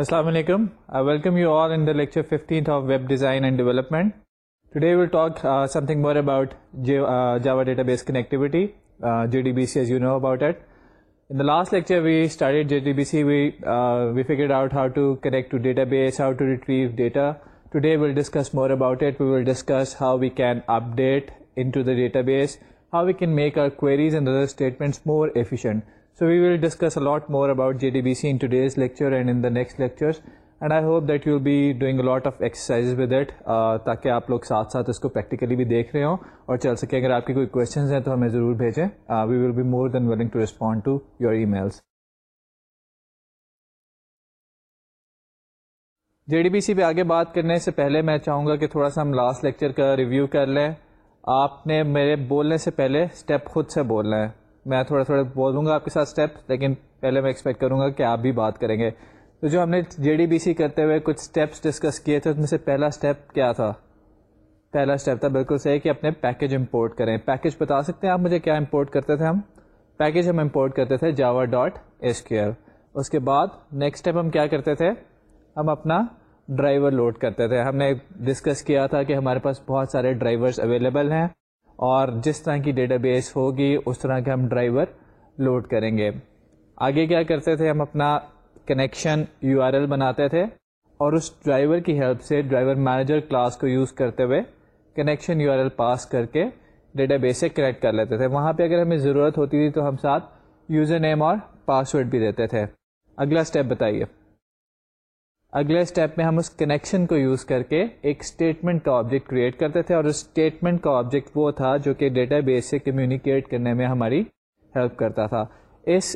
Assalamu alaikum. I welcome you all in the lecture 15th of Web Design and Development. Today we'll talk uh, something more about uh, Java Database Connectivity, uh, JDBC, as you know about it. In the last lecture we studied JDBC, we figured out how to connect to database, how to retrieve data. Today we'll discuss more about it. We will discuss how we can update into the database, how we can make our queries and other statements more efficient. So we will discuss a lot more about J D B C in these lecture and in the next lectures and I hope that you will be doing lot of exercise with that تاکہ آپ لوگ ساتھ ساتھ اس کو practically بھی دیکھ رہے ہوں اور چل سکے اگر آپ کے کوئی کوشچنز ہیں تو ہمیں ضرور بھیجیں we will be more than willing to respond to your e mails J D B C پہ آگے بات کرنے سے پہلے میں چاہوں گا کہ تھوڑا سا ہم لاسٹ لیکچر کا ریویو کر لیں آپ نے میرے بولنے سے پہلے اسٹیپ خود سے بولنا ہے میں تھوڑا تھوڑا بولوں گا آپ کے ساتھ اسٹیپس لیکن پہلے میں ایکسپیکٹ کروں گا کہ آپ بھی بات کریں گے تو جو ہم نے جے ڈی بی سی کرتے ہوئے کچھ اسٹیپس ڈسکس کیے تھے اس میں سے پہلا اسٹیپ کیا تھا پہلا اسٹیپ تھا بالکل صحیح کہ اپنے پیکیج امپورٹ کریں پیکیج بتا سکتے ہیں آپ مجھے کیا امپورٹ کرتے تھے ہم پیکج ہم امپورٹ کرتے تھے جاوا ڈاٹ ایس کے اس کے بعد نیکسٹ اسٹیپ ہم کیا کرتے تھے ہم اپنا ڈرائیور لوڈ کرتے تھے ہم نے ڈسکس کیا تھا کہ ہمارے پاس بہت سارے ڈرائیورس اویلیبل ہیں اور جس طرح کی ڈیٹا بیس ہوگی اس طرح کے ہم ڈرائیور لوڈ کریں گے آگے کیا کرتے تھے ہم اپنا کنیکشن یو آر ایل بناتے تھے اور اس ڈرائیور کی ہیلپ سے ڈرائیور مینیجر کلاس کو یوز کرتے ہوئے connection U R L pass کر کے ڈیٹا بیس سے کنیکٹ کر لیتے تھے وہاں پہ اگر ہمیں ضرورت ہوتی تھی تو ہم ساتھ یوزر نیم اور پاس ورڈ بھی دیتے تھے اگلا اسٹیپ بتائیے اگلے اسٹیپ میں ہم اس کنیکشن کو یوز کر کے ایک اسٹیٹمنٹ کا آبجیکٹ کریٹ کرتے تھے اور اس اسٹیٹمنٹ کا آبجیکٹ وہ تھا جو کہ ڈیٹا بیس سے کمیونیکیٹ کرنے میں ہماری ہیلپ کرتا تھا اس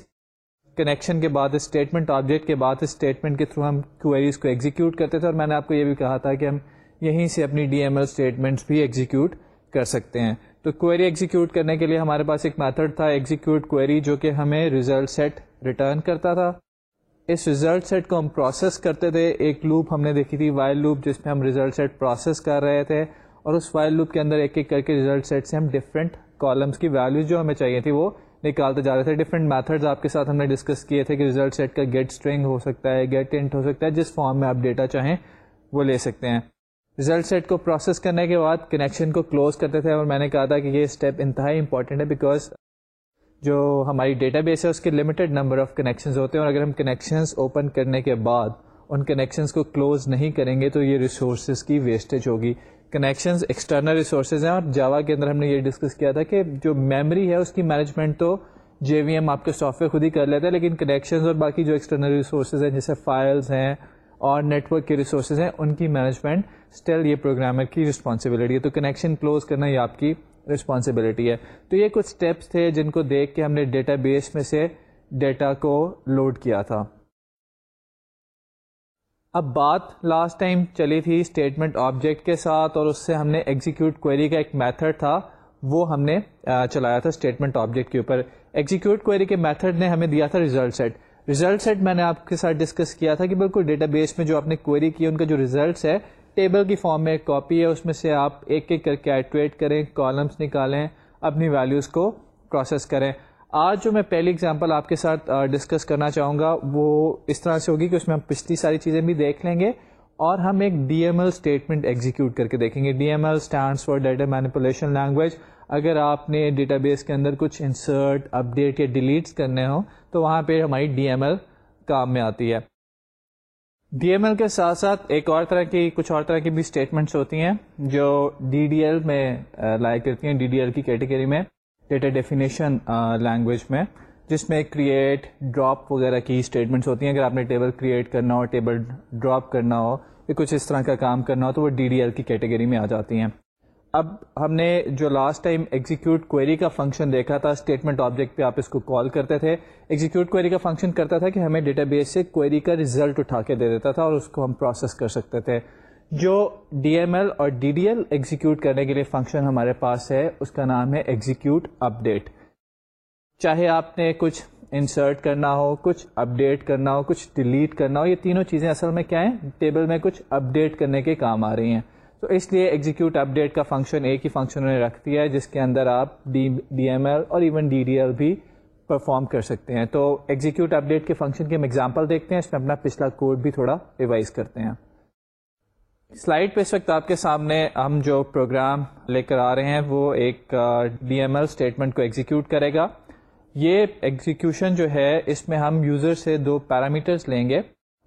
کنیکشن کے بعد اسٹیٹمنٹ آبجیکٹ کے بعد اسٹیٹمنٹ کے تھرو ہم کوئریز کو ایگزیکیوٹ کرتے تھے اور میں نے آپ کو یہ بھی کہا تھا کہ ہم یہیں سے اپنی ڈی ایم ایل اسٹیٹمنٹس بھی ایگزیکیوٹ کر سکتے ہیں تو کوئری ایگزیکیوٹ کرنے کے لیے ہمارے پاس ایک میتھڈ تھا ایگزیکیوٹ کوئری جو کہ ہمیں ریزلٹ سیٹ ریٹرن کرتا تھا اس ریزلٹ سیٹ کو ہم پروسیس کرتے تھے ایک لوپ ہم نے دیکھی تھی وائل لوپ جس میں ہم ریزلٹ سیٹ پروسیس کر رہے تھے اور اس وائل لوپ کے اندر ایک ایک کر کے ریزلٹ سیٹ سے ہم ڈفرینٹ کالمس کی ویلیوز جو ہمیں چاہیے تھی وہ نکالتے جا رہے تھے ڈفرینٹ میتھڈز آپ کے ساتھ ہم نے ڈسکس کیے تھے کہ ریزلٹ سیٹ کا گیٹ اسٹرنگ ہو سکتا ہے گیٹ انٹ ہو سکتا ہے جس فارم میں آپ ڈیٹا چاہیں وہ لے سکتے ہیں ریزلٹ سیٹ کو پروسیس کرنے کے بعد کنیکشن کو کلوز کرتے تھے اور میں نے کہا تھا کہ یہ اسٹیپ انتہائی امپورٹنٹ ہے بیکاز جو ہماری ڈیٹا بیس ہے اس کے لمیٹیڈ نمبر آف کنیکشنز ہوتے ہیں اور اگر ہم کنیکشنز اوپن کرنے کے بعد ان کنیکشنز کو کلوز نہیں کریں گے تو یہ ریسورسز کی ویسٹیج ہوگی کنیکشنز ایکسٹرنل ریسورسز ہیں اور جاوا کے اندر ہم نے یہ ڈسکس کیا تھا کہ جو میموری ہے اس کی مینجمنٹ تو جے وی ایم آپ کے سافٹ ویئر خود ہی کر لیتے ہیں لیکن کنیکشنز اور باقی جو ایکسٹرنل ریسورسز ہیں جیسے فائلز ہیں اور نیٹ ورک کے ریسورسز ہیں ان کی مینجمنٹ اسٹل یہ پروگرامر کی رسپانسبلٹی ہے تو کنیکشن کلوز کرنا یہ آپ کی رسپانسبلٹی ہے تو یہ کچھ اسٹیپس تھے جن کو دیکھ کے ہم نے ڈیٹا بیس میں سے ڈیٹا کو لوڈ کیا تھا اب بات لاسٹ ٹائم چلی تھی اسٹیٹمنٹ آبجیکٹ کے ساتھ اور اس سے ہم نے ایگزیکیوٹ کوئری کا ایک میتھڈ تھا وہ ہم نے چلایا تھا اسٹیٹمنٹ آبجیکٹ کے اوپر ایگزیکیوٹ کوئری کے میتھڈ نے ہمیں دیا تھا ریزلٹ سیٹ ریزلٹ سیٹ میں نے آپ کے ساتھ ڈسکس کیا تھا کہ بالکل ڈیٹا بیس میں جو آپ نے کوئری کی ان کا جو ریزلٹس ہے ٹیبل کی فارم میں ایک کاپی ہے اس میں سے آپ ایک ایک کر کے ایٹویٹ کریں کالمس نکالیں اپنی ویلیوز کو پروسیس کریں آج جو میں پہلی اگزامپل آپ کے ساتھ ڈسکس کرنا چاہوں گا وہ اس طرح سے ہوگی کہ اس میں ہم پچھلی ساری چیزیں بھی دیکھ لیں گے اور ہم ایک D M L statement execute کر کے دیکھیں گے D M L stands for data manipulation language اگر آپ نے ڈیٹا بیس کے اندر کچھ انسرٹ اپ ڈیٹ یا ڈیلیٹس کرنے ہوں تو وہاں پہ ہماری ڈی ایم ایل کام میں آتی ہے ڈی ایم ایل کے ساتھ ساتھ ایک اور طرح کی کچھ اور طرح کی بھی اسٹیٹمنٹس ہوتی ہیں جو ڈی ڈی ایل میں لائے کرتی ہیں ڈی ڈی ایل کی کیٹیگری میں ڈیٹا ڈیفینیشن لینگویج میں جس میں کریٹ ڈراپ وغیرہ کی اسٹیٹمنٹس ہوتی ہیں اگر آپ نے ٹیبل کریٹ کرنا ہو ٹیبل ڈراپ کرنا ہو یا کچھ اس طرح کا کام کرنا ہو تو وہ ڈی ڈی ایل کی کیٹیگری میں آ جاتی ہیں اب ہم نے جو لاسٹ ٹائم ایگزیکیوٹ کوئری کا فنکشن دیکھا تھا اسٹیٹمنٹ آبجیکٹ پہ آپ اس کو کال کرتے تھے ایگزیکیوٹ کوئری کا فنکشن کرتا تھا کہ ہمیں ڈیٹا بیس سے کوئری کا ریزلٹ اٹھا کے دے دیتا تھا اور اس کو ہم پروسیس کر سکتے تھے جو ڈی ایم ایل اور ڈی ڈی ایل ایگزیکیوٹ کرنے کے لیے فنکشن ہمارے پاس ہے اس کا نام ہے ایگزیکیوٹ اپ ڈیٹ چاہے آپ نے کچھ انسرٹ کرنا ہو کچھ اپڈیٹ کرنا ہو کچھ ڈیلیٹ کرنا ہو یہ تینوں چیزیں اصل میں کیا ہیں ٹیبل میں کچھ اپ ڈیٹ کرنے کے کام آ رہی ہیں تو اس لیے ایگزیکیوٹ اپ ڈیٹ کا فنکشن ایک ہی فنکشن نے رکھ دیا ہے جس کے اندر آپ ڈی ڈی ایم ایل اور ایون ڈی ڈی ایل بھی پرفارم کر سکتے ہیں تو اپ اپڈیٹ کے فنکشن کی ہم ایگزامپل دیکھتے ہیں اس میں اپنا پچھلا کوڈ بھی تھوڑا ریوائز کرتے ہیں سلائڈ پہ اس وقت آپ کے سامنے ہم جو پروگرام لے کر آ رہے ہیں وہ ایک ڈی ایم ایل اسٹیٹمنٹ کو ایگزیکیوٹ کرے گا یہ ایگزیکیوشن جو ہے اس میں ہم یوزر سے دو پیرامیٹرس لیں گے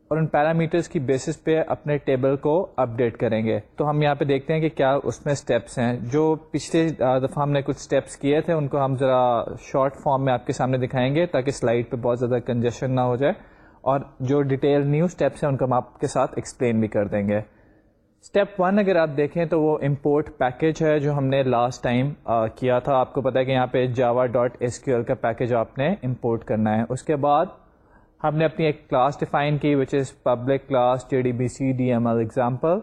اور ان پیرامیٹرس کی بیسس پہ اپنے ٹیبل کو اپ ڈیٹ کریں گے تو ہم یہاں پہ دیکھتے ہیں کہ کیا اس میں اسٹیپس ہیں جو پچھلے دفعہ ہم نے کچھ اسٹیپس کیے تھے ان کو ہم ذرا شارٹ فارم میں آپ کے سامنے دکھائیں گے تاکہ سلائڈ پہ بہت زیادہ کنجیشن نہ ہو جائے اور جو ڈیٹیل نیو اسٹیپس ہیں ان کو ہم آپ کے ساتھ ایکسپلین بھی کر دیں گے اسٹیپ ون اگر آپ دیکھیں تو وہ امپورٹ پیکیج ہے جو ہم نے لاسٹ ٹائم کیا تھا آپ کو پتا ہے کہ یہاں پہ Java dot S Q L کا پیکیج آپ نے امپورٹ کرنا ہے اس کے بعد ہم نے اپنی ایک کلاس ڈیفائن کی which is public class J D B C D M L example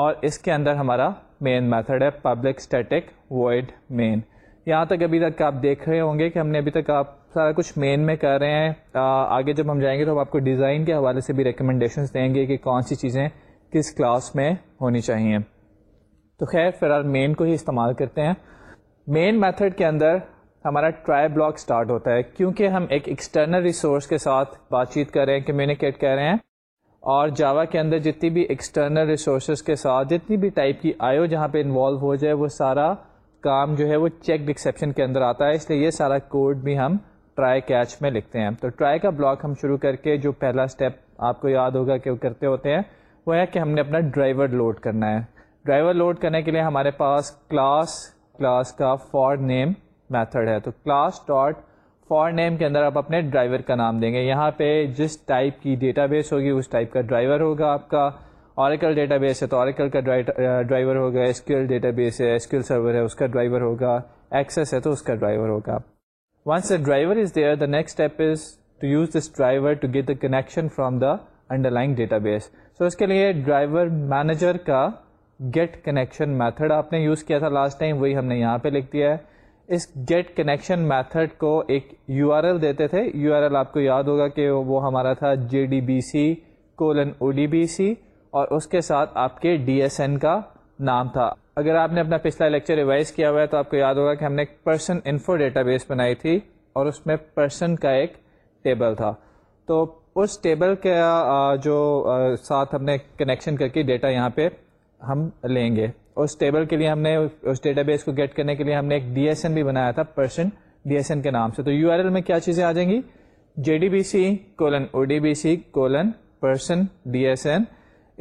اور اس کے اندر ہمارا مین میتھڈ ہے پبلک اسٹیٹک وائڈ مین یہاں تک ابھی تک آپ دیکھ رہے ہوں گے کہ ہم نے ابھی تک آپ سارا کچھ مین میں کر رہے ہیں آگے جب ہم جائیں گے تو ہم آپ کو ڈیزائن کے حوالے سے بھی ریکمنڈیشنس دیں گے کہ کون سی چیزیں کس کلاس میں ہونی چاہیے تو خیر فی الحال مین کو ہی استعمال کرتے ہیں مین میتھڈ کے اندر ہمارا ٹرائی بلاک اسٹارٹ ہوتا ہے کیونکہ ہم ایکسٹرنل ریسورس کے ساتھ بات چیت کر رہے ہیں کمیونیکیٹ کر رہے ہیں اور جاوا کے اندر جتنی بھی ایکسٹرنل ریسورسز کے ساتھ جتنی بھی ٹائپ کی آئیو جہاں پہ انوالو ہو جائے وہ سارا کام جو ہے وہ چیک ایکسیپشن کے اندر آتا ہے اس لیے یہ سارا کوڈ بھی ہم ٹرائی کیچ میں لکھتے ہیں تو ٹرائی کا بلاک ہم شروع کر کے جو پہلا اسٹیپ آپ کو یاد ہوگا کہ وہ کرتے ہوتے ہیں وہ ہے کہ ہم نے اپنا ڈرائیور لوڈ کرنا ہے ڈرائیور لوڈ کرنے کے لیے ہمارے پاس کلاس کلاس کا فار نیم میتھڈ ہے تو کلاس ڈاٹ فار نیم کے اندر آپ اپنے ڈرائیور کا نام دیں گے یہاں پہ جس ٹائپ کی ڈیٹا بیس ہوگی اس ٹائپ کا ڈرائیور ہوگا آپ کا اوریکل ڈیٹا بیس ہے تو اوریکل کا ڈرائیور ہوگا اسکل ڈیٹا بیس ہے اسکل سرور ہے اس کا ڈرائیور ہوگا ایکسیس ہے تو اس کا ڈرائیور ہوگا once the driver is there the next step is to use this driver to get the connection from the underlying database so اس کے لیے ڈرائیور مینیجر کا گیٹ کنیکشن میتھڈ آپ نے یوز کیا تھا لاسٹ ٹائم وہی ہم نے یہاں پہ لکھ دیا ہے اس گیٹ کنیکشن میتھڈ کو ایک یو آر ایل دیتے تھے یو آر ایل آپ کو یاد ہوگا کہ وہ ہمارا تھا J D B C colon O D B C اور اس کے ساتھ آپ کے ڈی ایس این کا نام تھا اگر آپ نے اپنا پچھلا لیکچر ریوائز کیا ہوا ہے تو آپ کو یاد ہوگا کہ ہم نے ایک پرسن انفو ڈیٹا بیس بنائی تھی اور اس میں پرسن کا ایک ٹیبل تھا تو اس ٹیبل کا جو ساتھ ہم نے کنیکشن کر کے ڈیٹا یہاں پہ ہم لیں گے اس ٹیبل کے لیے ہم نے اس ڈیٹا بیس کو گیٹ کرنے کے لیے ہم نے ایک ڈی ایس این بھی بنایا تھا پرسن ڈی ایس این کے نام سے تو یو آر ایل میں کیا چیزیں آ جائیں گی J D B C colon O D B C colon person D S N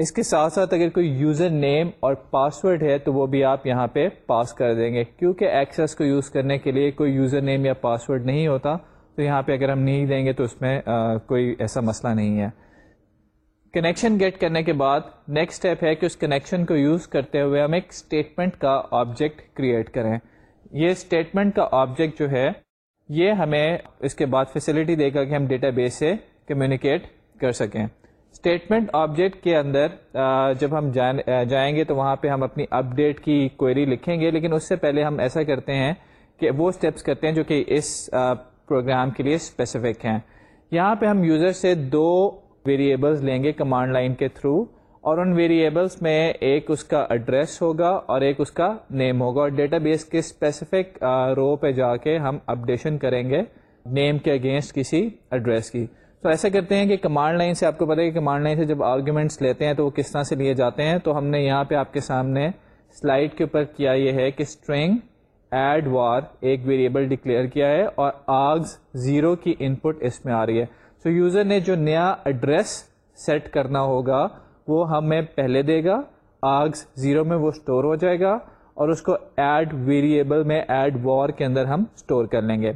اس کے ساتھ ساتھ اگر کوئی یوزر نیم اور پاس ورڈ ہے تو وہ بھی آپ یہاں پہ پاس کر دیں گے کیونکہ ایکسس کو یوز کرنے کے لیے کوئی یوزر نیم یا پاس ورڈ نہیں ہوتا تو یہاں پہ اگر ہم نہیں دیں گے تو اس میں کوئی ایسا مسئلہ نہیں ہے کنیکشن گیٹ کرنے کے بعد نیکسٹ اسٹیپ ہے کہ اس کنیکشن کو یوز کرتے ہوئے ہم ایک اسٹیٹمنٹ کا آبجیکٹ کریٹ کریں یہ اسٹیٹمنٹ کا آبجیکٹ جو ہے یہ ہمیں اس کے بعد فیسلٹی دے گا کہ ہم ڈیٹا بیس سے کمیونیکیٹ کر سکیں اسٹیٹمنٹ آبجیکٹ کے اندر جب ہم جائیں گے تو وہاں پہ ہم اپنی اپ ڈیٹ کی کوئری لکھیں گے لیکن اس سے پہلے ہم ایسا کرتے ہیں کہ وہ اسٹیپس کرتے ہیں جو کہ اس پروگرام کے لیے اسپیسیفک ہیں یہاں پہ ہم یوزر سے دو ویریبلس لیں گے کمانڈ لائن کے تھرو اور ان ویریبلس میں ایک اس کا ایڈریس ہوگا اور ایک اس کا نیم ہوگا اور ڈیٹا بیس کے اسپیسیفک رو پہ جا کے ہم اپڈیشن کریں گے نیم کے اگینسٹ کسی ایڈریس کی تو ایسا کرتے ہیں کہ کمانڈ لائن سے آپ کو پتا ہے کہ کمانڈ لائن سے جب آرگیومنٹس لیتے ہیں تو وہ کس طرح سے لیے جاتے ہیں تو ہم نے یہاں پہ آپ کے سامنے سلائڈ کے اوپر کیا یہ ہے کہ اسٹرینگ ایڈ وار ایک ویریبل ڈکلیئر کیا ہے اور آگز زیرو کی ان پٹ اس میں آ رہی ہے سو یوزر نے جو نیا ایڈریس سیٹ کرنا ہوگا وہ ہمیں پہلے دے گا آگز زیرو میں وہ اسٹور ہو جائے گا اور اس کو ایڈ ویریبل میں ایڈ وار کے اندر ہم اسٹور کر لیں گے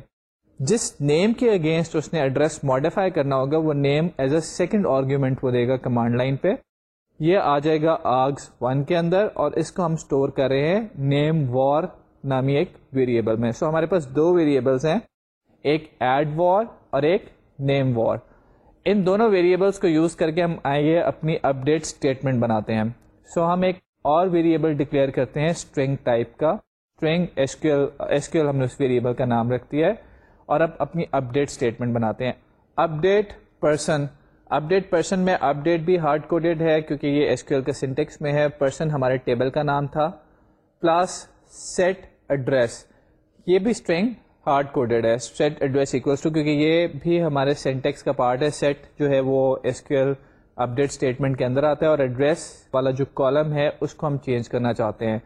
جس نیم کے اگینسٹ اس نے ایڈریس ماڈیفائی کرنا ہوگا وہ name as a second argument وہ دے گا کمانڈ لائن پہ یہ آ جائے گا آگز ون کے اندر اور اس کو ہم اسٹور کر رہے ہیں نیم وار نامی ایک ویریبل میں سو so, ہمارے پاس دو ویریبلس ہیں ایک ایڈ وار اور ایک نیم وار ان دونوں ویریبلس کو یوز کر کے ہم آئیے اپنی اپ ڈیٹ اسٹیٹمنٹ بناتے ہیں سو ہم ایک اور ویریبل ڈکلیئر کرتے ہیں اسٹرنگ ٹائپ کا string S Q L L ہم نے اس ویریبل کا نام رکھتی ہے اور اب اپنی اپ ڈیٹ اسٹیٹمنٹ بناتے ہیں update person update person میں اپ ڈیٹ بھی ہارڈ کوڈیڈ ہے کیونکہ یہ ایس کیو ایل کے سنٹیکس میں ہے پرسن ہمارے ٹیبل کا نام تھا پلس سیٹ ایڈریس یہ بھی اسٹرنگ ہارڈ کوڈیڈ ہے سیٹ ایڈریس ایکولس ٹو کیونکہ یہ بھی ہمارے سینٹیکس کا پارٹ ہے سیٹ جو ہے وہ S Q L update statement کے اندر آتا ہے اور ایڈریس والا جو کالم ہے اس کو ہم چینج کرنا چاہتے ہیں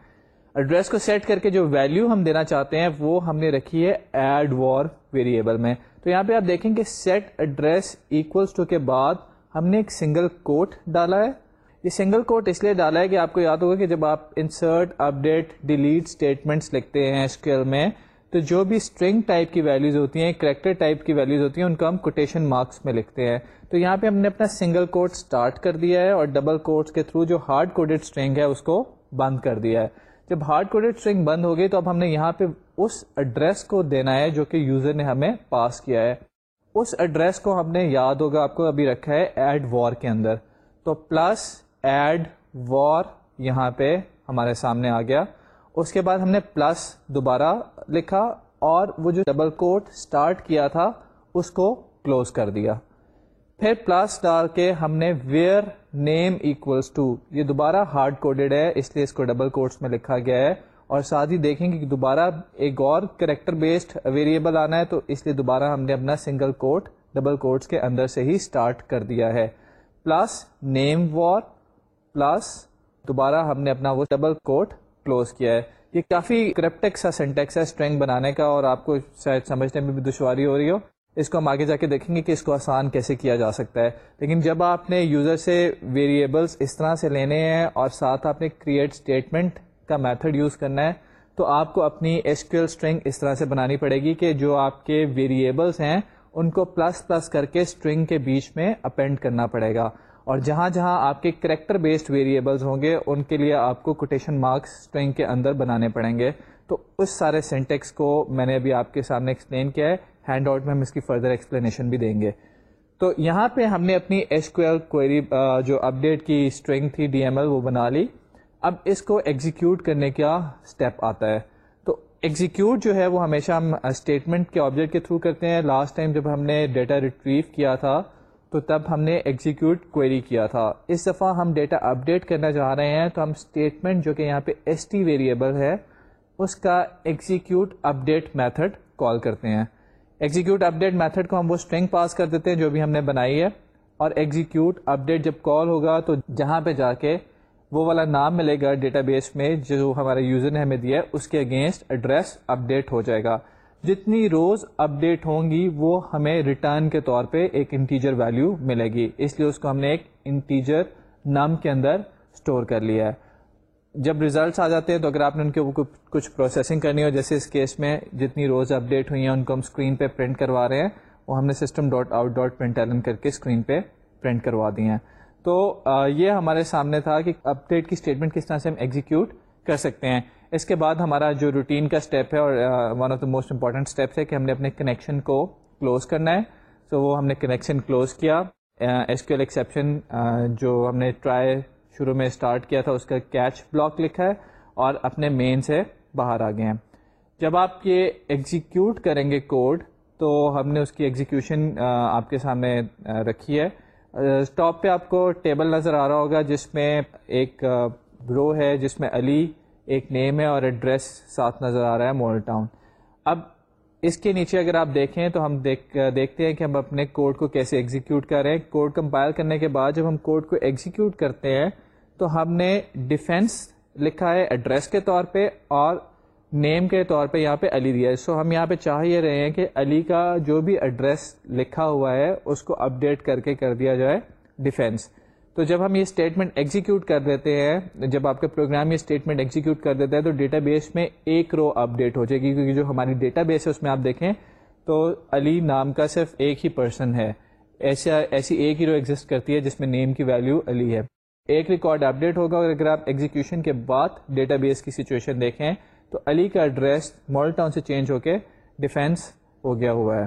ایڈریس کو سیٹ کر کے جو ویلیو ہم دینا چاہتے ہیں وہ ہم نے رکھی ہے ایڈ وار ویریبل میں تو یہاں پہ آپ دیکھیں کہ سیٹ ایڈریس ایکولس ٹو کے بعد ہم نے ایک سنگل کوٹ ڈالا ہے یہ سنگل کوٹ اس لیے ڈالا ہے کہ آپ کو یاد ہوگا کہ جب آپ انسرٹ اپڈیٹ ڈیلیٹ اسٹیٹمنٹس لکھتے ہیں اسکیل میں تو جو بھی اسٹرنگ ٹائپ کی ویلیوز ہوتی ہیں کریکٹر ٹائپ کی ویلیوز ہوتی ہیں ان کو ہم کوٹیشن مارکس میں لکھتے ہیں تو یہاں پہ ہم نے اپنا سنگل کوٹ اسٹارٹ کر دیا ہے اور ڈبل کوٹس کے تھرو جو ہارڈ کوڈیڈ اسٹرنگ ہے اس کو بند کر دیا ہے جب ہارڈ کوڈیڈ اسٹرنگ بند ہو گئی تو اب ہم نے یہاں پہ اس ایڈریس کو دینا ہے جو کہ یوزر نے ہمیں پاس کیا ہے اس ایڈریس کو ہم نے یاد ہوگا آپ کو ابھی رکھا ہے ایڈ وار کے اندر تو پلس ایڈ وار یہاں پہ ہمارے سامنے آ گیا اس کے بعد ہم نے پلس دوبارہ لکھا اور وہ جو ڈبل کوٹ اسٹارٹ کیا تھا اس کو کلوز کر دیا پھر پلس ڈال کے ہم نے ویئر نیم ایکولس ٹو یہ دوبارہ ہارڈ کوڈیڈ ہے اس لیے اس کو ڈبل کوٹس میں لکھا گیا ہے اور ساتھ ہی دیکھیں گے کہ دوبارہ ایک اور کریکٹر بیسڈ ویریبل آنا ہے تو اس لیے دوبارہ ہم نے اپنا سنگل کوٹ ڈبل کوٹس کے اندر سے ہی اسٹارٹ کر دیا ہے پلس نیم وار پلس دوبارہ ہم نے اپنا وہ ڈبل کوٹ کلوز کیا ہے یہ کافی کرپٹیکس کا سینٹیکس ہے اسٹرینگ بنانے کا اور آپ کو شاید سمجھنے میں بھی دشواری ہو رہی ہو اس کو ہم آگے جا کے دیکھیں گے کہ اس کو آسان کیسے کیا جا سکتا ہے لیکن جب آپ نے یوزر سے ویریبلس اس طرح سے لینے ہیں اور ساتھ آپ نے کریٹ اسٹیٹمنٹ کا میتھڈ یوز کرنا ہے تو آپ کو اپنی ایس کیو اسٹرنگ اس طرح سے بنانی پڑے گی کہ جو آپ کے ویریبلس ہیں ان کو پلس پلس کر کے اسٹرنگ کے بیچ میں اپینڈ کرنا پڑے گا اور جہاں جہاں آپ کے کریکٹر بیسڈ ویریبلز ہوں گے ان کے لیے آپ کو کوٹیشن مارکس اسٹرنگ کے اندر بنانے پڑیں گے تو اس سارے سینٹیکس کو میں نے ابھی آپ کے سامنے ایکسپلین کیا ہے ہینڈ آؤٹ میں ہم اس کی فردر ایکسپلینیشن بھی دیں گے تو یہاں پہ ہم نے اپنی ایس کوئری جو اپڈیٹ کی اسٹرنگ تھی ڈی ایم ایل وہ بنا لی اب اس کو ایگزیکیوٹ کرنے کا اسٹیپ آتا ہے تو ایگزیکیوٹ جو ہے وہ ہمیشہ ہم اسٹیٹمنٹ کے آبجیکٹ کے تھرو کرتے ہیں لاسٹ ٹائم جب ہم نے ڈیٹا ریٹریو کیا تھا تو تب ہم نے ایگزیکیوٹ کوئری کیا تھا اس دفعہ ہم ڈیٹا اپڈیٹ کرنا چاہ رہے ہیں تو ہم اسٹیٹمنٹ جو کہ یہاں پہ ایس ٹی ویریبل ہے اس کا execute update method call کرتے ہیں ایگزیکیوٹ اپ ڈیٹ میتھڈ کو ہم وہ اسٹرنگ پاس کر دیتے ہیں جو بھی ہم نے بنائی ہے اور ایگزیکیوٹ اپ ڈیٹ جب کال ہوگا تو جہاں پہ جا کے وہ والا نام ملے گا ڈیٹا بیس میں جو ہمارے یوزر نے ہمیں دیا ہے اس کے اگینسٹ ایڈریس اپڈیٹ ہو جائے گا جتنی روز اپ ڈیٹ ہوں گی وہ ہمیں ریٹرن کے طور پہ ایک انٹیجر ویلیو ملے گی اس لیے اس کو ہم نے ایک انٹیجر نام کے اندر اسٹور کر لیا ہے جب ریزلٹس آ جاتے ہیں تو اگر آپ نے ان کے اوپر کچھ پروسیسنگ کرنی ہو جیسے اس کیس میں جتنی روز اپ ڈیٹ ہوئی ہیں ان کو ہم اسکرین پہ پرنٹ کروا رہے ہیں وہ ہم نے system dot out dot println کر کے اسکرین پہ پرنٹ کروا دی ہیں تو یہ ہمارے سامنے تھا کہ اپ ڈیٹ کی اسٹیٹمنٹ کس طرح سے ہم ایگزیکیوٹ کر سکتے ہیں اس کے بعد ہمارا جو روٹین کا اسٹیپ ہے اور one of the most important steps ہے کہ ہم نے اپنے کنیکشن کو کلوز کرنا ہے سو وہ ہم نے کنیکشن کلوز کیا ایس کیو ایل ایکسیپشن جو ہم نے ٹرائی شروع میں اسٹارٹ کیا تھا اس کا کیچ بلاک لکھا ہے اور اپنے مین سے باہر آ گئے ہیں جب آپ یہ ایگزیکیوٹ کریں گے کوڈ تو ہم نے اس کی ایگزیکیوشن آپ کے سامنے رکھی ہے ٹاپ پہ آپ کو ٹیبل نظر آ رہا ہوگا جس میں ایک رو ہے جس میں علی ایک نیم ہے اور ایڈریس ساتھ نظر آ رہا ہے مول ٹاؤن اب اس کے نیچے اگر آپ دیکھیں تو ہم دیکھ دیکھتے ہیں کہ ہم اپنے کوڈ کو کیسے ایگزیکیوٹ کر رہے ہیں کوڈ کمپائل کرنے کے بعد جب ہم کوڈ کو ایگزیکیوٹ کرتے ہیں تو ہم نے ڈیفینس لکھا ہے ایڈریس کے طور پہ اور نیم کے طور پہ یہاں پہ علی دیا ہے سو ہم یہاں پہ چاہ یہ رہے ہیں کہ علی کا جو بھی ایڈریس لکھا ہوا ہے اس کو اپڈیٹ کر کے کر دیا جائے ڈیفینس تو جب ہم یہ اسٹیٹمنٹ ایگزیکیوٹ کر دیتے ہیں جب آپ کے پروگرام یہ اسٹیٹمنٹ ایگزیکیوٹ کر دیتا ہے تو ڈیٹا بیس میں ایک رو اپ ڈیٹ ہو جائے گی کیونکہ جو ہماری ڈیٹا بیس ہے اس میں آپ دیکھیں تو علی نام کا صرف ایک ہی پرسن ہے ایسا ایسی ایک ہی رو ایگزٹ کرتی ہے جس میں نیم کی ویلیو علی ہے ایک ریکارڈ اپ ڈیٹ ہوگا اور اگر آپ ایگزیکیوشن کے بعد ڈیٹا بیس کی سچویشن دیکھیں تو علی کا ایڈریس مال ٹاؤن سے چینج ہو کے ڈیفینس ہو گیا ہوا ہے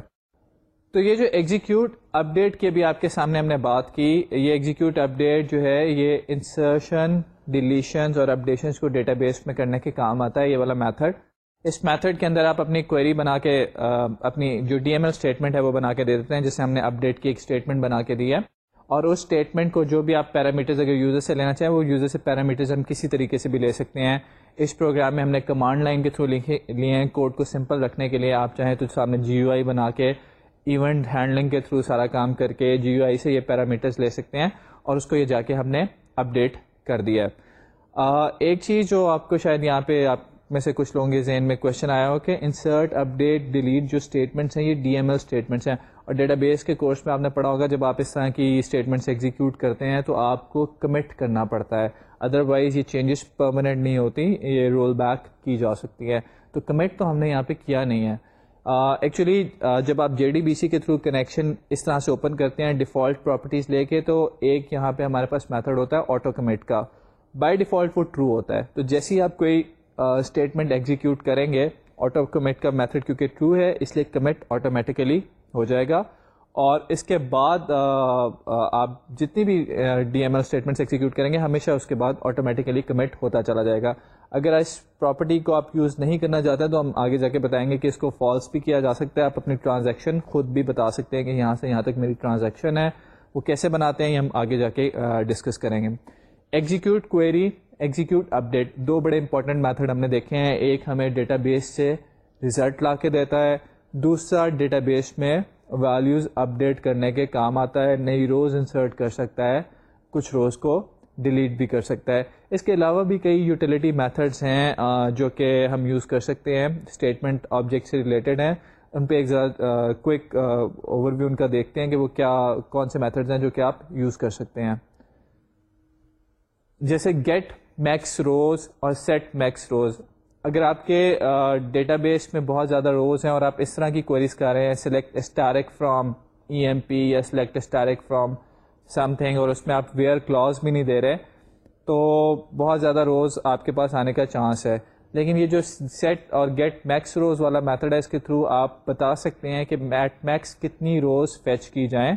تو یہ جو ایگزیکیوٹ اپڈیٹ کے بھی آپ کے سامنے ہم نے بات کی یہ ایگزیکیوٹ اپڈیٹ جو ہے یہ انسرشن ڈیلیشنز اور اپڈیشنس کو ڈیٹا بیس میں کرنے کے کام آتا ہے یہ والا میتھڈ اس میتھڈ کے اندر آپ اپنی کوئری بنا کے اپنی جو ڈی ایم ایل اسٹیٹمنٹ ہے وہ بنا کے دے دیتے ہیں جسے ہم نے اپڈیٹ کی ایک اسٹیٹمنٹ بنا کے دی ہے اور اس اسٹیٹمنٹ کو جو بھی آپ پیرامیٹرز اگر یوزر سے لینا چاہیں وہ یوزر سے پیرامیٹرز ہم کسی طریقے سے بھی لے سکتے ہیں اس پروگرام میں ہم نے کمانڈ لائن کے تھرو لکھے لیے ہیں کوڈ کو سمپل رکھنے کے لیے آپ چاہیں تو سامنے جی یو آئی بنا کے ایونٹ ہینڈلنگ کے تھرو سارا کام کر کے جی یو آئی سے یہ پیرامیٹرس لے سکتے ہیں اور اس کو یہ جا کے ہم نے اپ ڈیٹ کر دیا ہے ایک چیز جو آپ کو شاید یہاں پہ آپ میں سے کچھ لوگوں کے ذہن میں کوشچن آیا ہو کہ انسرٹ اپ ڈیٹ ڈیلیٹ جو اسٹیٹمنٹس ہیں یہ ڈی ایم ایل اسٹیٹمنٹس ہیں اور ڈیٹا بیس کے کورس میں آپ نے پڑھا ہوگا جب آپ اس طرح کی اسٹیٹمنٹس ایگزیکیوٹ کرتے ہیں تو آپ کو کمٹ کرنا پڑتا ہے ادر وائز یہ چینجز پرماننٹ نہیں ہوتی یہ رول بیک کی جا سکتی ہے تو کمٹ تو ہم نے یہاں پہ کیا نہیں ہے ایکچولی جب آپ جے ڈی بی سی کے تھرو کنیکشن اس طرح سے اوپن کرتے ہیں ڈیفالٹ پراپرٹیز لے کے تو ایک یہاں پہ ہمارے پاس میتھڈ ہوتا ہے آٹو کمیٹ کا بائی ڈیفالٹ وہ ٹرو ہوتا ہے تو ہی آپ کوئی اسٹیٹمنٹ ایگزیکیوٹ کریں گے آٹو کمٹ کا میتھڈ کیونکہ ٹرو ہے اس لیے کمٹ آٹومیٹیکلی ہو جائے گا اور اس کے بعد آپ جتنی بھی D M L statements execute کریں گے ہمیشہ اس کے بعد آٹومیٹیکلی کمٹ ہوتا چلا جائے گا اگر اس پراپرٹی کو آپ یوز نہیں کرنا چاہتے ہیں تو ہم آگے جا کے بتائیں گے کہ اس کو فالس بھی کیا جا سکتا ہے آپ اپنی ٹرانزیکشن خود بھی بتا سکتے ہیں کہ یہاں سے یہاں تک میری ٹرانزیکشن ہے وہ کیسے بناتے ہیں یہ ہم آگے جا کے ڈسکس کریں گے execute query execute update دو بڑے امپورٹنٹ میتھڈ ہم نے دیکھے ہیں ایک ہمیں ڈیٹا بیس سے ریزلٹ لا کے دیتا ہے دوسرا ڈیٹا بیس میں ویلیوز اپ ڈیٹ کرنے کے کام آتا ہے نئی روز انسرٹ کر سکتا ہے کچھ روز کو ڈیلیٹ بھی کر سکتا ہے اس کے علاوہ بھی کئی یوٹیلیٹی میتھڈس ہیں جو کہ ہم یوز کر سکتے ہیں اسٹیٹمنٹ آبجیکٹ سے ریلیٹڈ ہیں ان پہ ایک ذرا کوئک اوور ویو ان کا دیکھتے ہیں کہ وہ کیا کون سے میتھڈز ہیں جو کہ آپ یوز کر سکتے ہیں جیسے گیٹ میکس روز اور سیٹ میکس روز اگر آپ کے ڈیٹا بیس میں بہت زیادہ روز ہیں اور آپ اس طرح کی کوئریز کر رہے ہیں select star from E M P یا select star from something اور اس میں آپ ویئر کلاز بھی نہیں دے رہے تو بہت زیادہ روز آپ کے پاس آنے کا چانس ہے لیکن یہ جو سیٹ اور گیٹ میکس روز والا میتھڈ ہے اس کے تھرو آپ بتا سکتے ہیں کہ میٹ میکس کتنی روز فیچ کی جائیں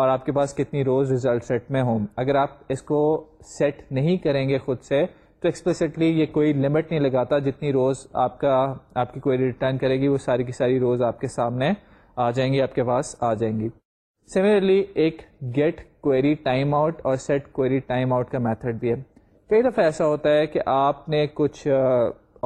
اور آپ کے پاس کتنی روز ریزلٹ سیٹ میں ہوں اگر آپ اس کو سیٹ نہیں کریں گے خود سے تو ایکسپلسٹلی یہ کوئی لمٹ نہیں لگاتا جتنی روز آپ کا آپ کی کوئی ریٹرن کرے گی وہ ساری کی ساری روز آپ کے سامنے آ جائیں گی آپ کے پاس آ جائیں گی سملرلی ایک گیٹ کوئری ٹائم آؤٹ اور سیٹ کوئری ٹائم آؤٹ کا میتھڈ بھی ہے کئی دفعہ ایسا ہوتا ہے کہ آپ نے کچھ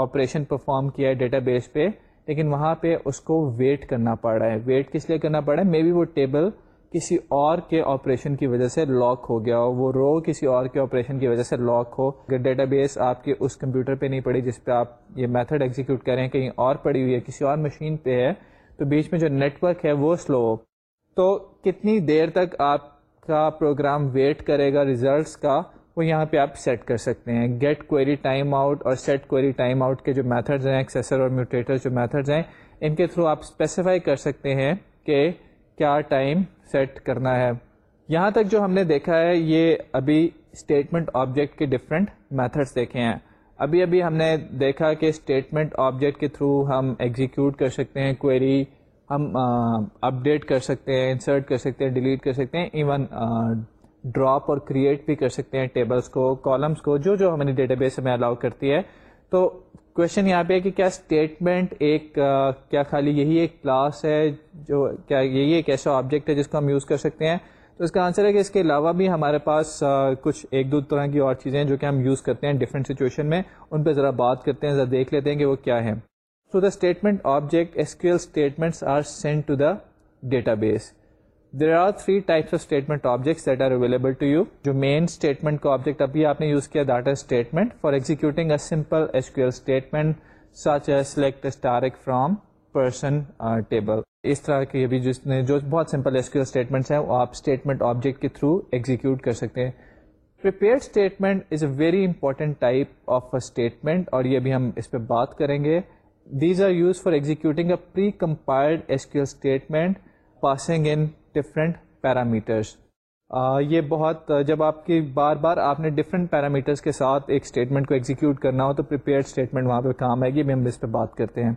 آپریشن پرفارم کیا ہے ڈیٹا بیس پہ لیکن وہاں پہ اس کو ویٹ کرنا پڑ رہا ہے ویٹ کس لیے کرنا پڑ رہا ہے مے بی وہ ٹیبل کسی اور کے آپریشن کی وجہ سے لاک ہو گیا ہو وہ رو کسی اور کے آپریشن کی وجہ سے لاک ہو اگر ڈیٹا بیس آپ کے اس کمپیوٹر پہ نہیں پڑی جس پہ آپ یہ میتھڈ ایگزیکیوٹ کریں کہیں اور پڑی ہوئی ہے کسی اور مشین پہ ہے تو بیچ میں جو نیٹ ورک ہے وہ سلو ہو تو کتنی دیر تک آپ کا پروگرام ویٹ کرے گا ریزلٹس کا وہ یہاں پہ آپ سیٹ کر سکتے ہیں گیٹ کوئری ٹائم آؤٹ اور سیٹ کوئری ٹائم آؤٹ کے جو میتھڈز ہیں ایکسیسر اور میوٹیٹر جو میتھڈز ہیں ان کے تھرو آپ اسپیسیفائی کر سکتے ہیں کہ کیا ٹائم سیٹ کرنا ہے یہاں تک جو ہم نے دیکھا ہے یہ ابھی اسٹیٹمنٹ آبجیکٹ کے ڈفرینٹ میتھڈس دیکھے ہیں ابھی ابھی ہم نے دیکھا کہ اسٹیٹمنٹ آبجیکٹ کے تھرو ہم ایگزیکیوٹ کر سکتے ہیں کوئری ہم اپڈیٹ کر سکتے ہیں انسرٹ کر سکتے ہیں ڈیلیٹ کر سکتے ہیں ایون ڈراپ اور کریٹ بھی کر سکتے ہیں ٹیبلس کو کالمس کو جو جو ہماری ڈیٹا بیس ہمیں الاؤ کرتی ہے تو کوشچن یہاں پہ کہ کیا اسٹیٹمنٹ ایک کیا خالی یہی ایک کلاس ہے جو کیا یہی ایک ایسا آبجیکٹ ہے جس کو ہم یوز کر سکتے ہیں تو اس کا آنسر ہے کہ اس کے علاوہ بھی ہمارے پاس کچھ ایک دو طرح کی اور چیزیں ہیں جو کہ ہم یوز کرتے ہیں ڈفرینٹ سچویشن میں ان پہ ذرا بات کرتے ہیں ذرا دیکھ لیتے ہیں کہ وہ کیا ہے so the statement object statements are sent to the database there are three types of statement objects that are available to you جو مین اسٹیٹمنٹ کا آبجیکٹ ابھی آپ نے یوز کیا that statement for executing a simple SQL statement such as select star from person table اس طرح کے ابھی جس نے جو بہت سمپل ایسکیئر اسٹیٹمنٹس ہیں وہ آپ اسٹیٹمنٹ آبجیکٹ کے تھرو ایگزیکیوٹ کر سکتے ہیں prepare statement is a very important type of a statement اور یہ ابھی ہم اس پہ بات کریں گے these are use for executing a precompiled SQL statement passing in different parameters یہ بہت جب آپ کی بار بار آپ نے ڈفرینٹ پیرامیٹرس کے ساتھ ایک اسٹیٹمنٹ کو ایگزیکیوٹ کرنا ہو تو پریپیئر اسٹیٹمنٹ وہاں پہ کام آئے گی بھی ہم اس پہ بات کرتے ہیں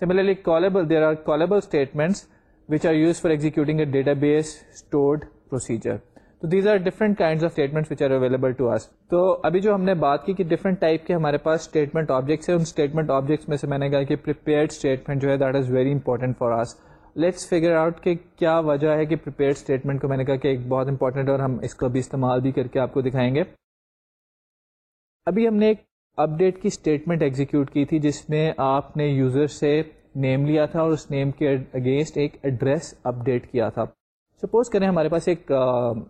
similarly callable there are callable statements which are used for executing a database stored procedure تو these are different kind of statements which are available to us تو ابھی جو ہم نے بات کی کہ ڈفرنٹ ٹائپ کے ہمارے پاس اسٹیٹمنٹ آبجیکٹس ہیں ان اسٹیٹمنٹ آبجیکٹس میں سے میں نے کہا کہ پریپیئر اسٹیٹمنٹ جو ہے that is very important for us let's figure out کہ کیا وجہ ہے کہ پریپیئر اسٹیٹمنٹ کو میں نے کہا کہ ایک بہت امپورٹنٹ اور ہم اس کو بھی استعمال بھی کر کے آپ کو دکھائیں گے ابھی ہم نے ایک اپ ڈیٹ کی اسٹیٹمنٹ ایگزیکیوٹ کی تھی جس میں آپ نے یوزر سے نیم لیا تھا اور اس نیم کے اگینسٹ ایک ایڈریس اپ ڈیٹ کیا تھا سپوز کریں ہمارے پاس ایک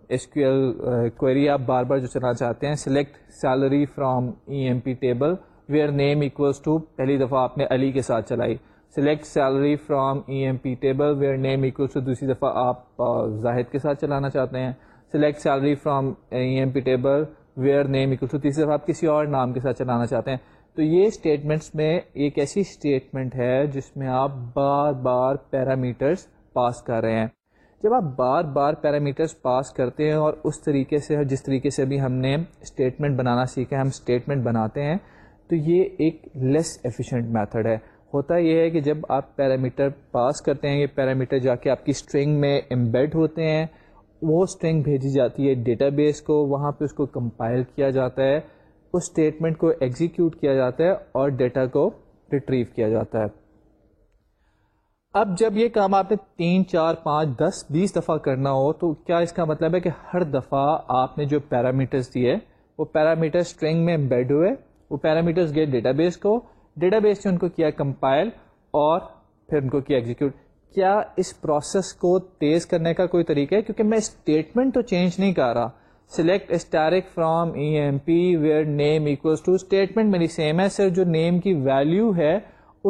ایس کیو ایل کوئری آپ بار بار جو چلانا چاہتے ہیں select salary from E M P table where name equals to پہلی دفعہ آپ نے علی کے ساتھ چلائی select salary from E M P table where name سے دوسری دفعہ آپ زاہد کے ساتھ چلانا چاہتے ہیں select salary from E M P table where name سے تیسری دفعہ آپ کسی اور نام کے ساتھ چلانا چاہتے ہیں تو یہ اسٹیٹمنٹس میں ایک ایسی اسٹیٹمنٹ ہے جس میں آپ بار بار پیرامیٹرس پاس کر رہے ہیں جب آپ بار بار پیرامیٹرس پاس کرتے ہیں اور اس طریقے سے جس طریقے سے بھی ہم نے اسٹیٹمنٹ بنانا سیکھا ہے ہم اسٹیٹمنٹ بناتے ہیں تو یہ ایک لیس ایفیشینٹ میتھڈ ہے ہوتا یہ ہے کہ جب آپ پیرامیٹر پاس کرتے ہیں یہ پیرامیٹر جا کے آپ کی اسٹرنگ میں امبیڈ ہوتے ہیں وہ اسٹرنگ بھیجی جاتی ہے ڈیٹا بیس کو وہاں پہ اس کو کمپائل کیا جاتا ہے اس اسٹیٹمنٹ کو ایگزیکیوٹ کیا جاتا ہے اور ڈیٹا کو ریٹریو کیا جاتا ہے اب جب یہ کام آپ نے تین چار پانچ دس بیس دفعہ کرنا ہو تو کیا اس کا مطلب ہے کہ ہر دفعہ آپ نے جو پیرامیٹرس دیے وہ پیرامیٹر اسٹرنگ میں امبیڈ ہوئے وہ پیرامیٹرس گئے ڈیٹا بیس کو ڈیٹا بیس سے ان کو کیا کمپائل اور پھر ان کو کیا ایگزیکیوٹ کیا اس پروسیس کو تیز کرنے کا کوئی طریقہ ہے کیونکہ میں اسٹیٹمنٹ تو چینج نہیں کر رہا select star from E M P where name to statement میری سیم ہے صرف جو نیم کی ویلیو ہے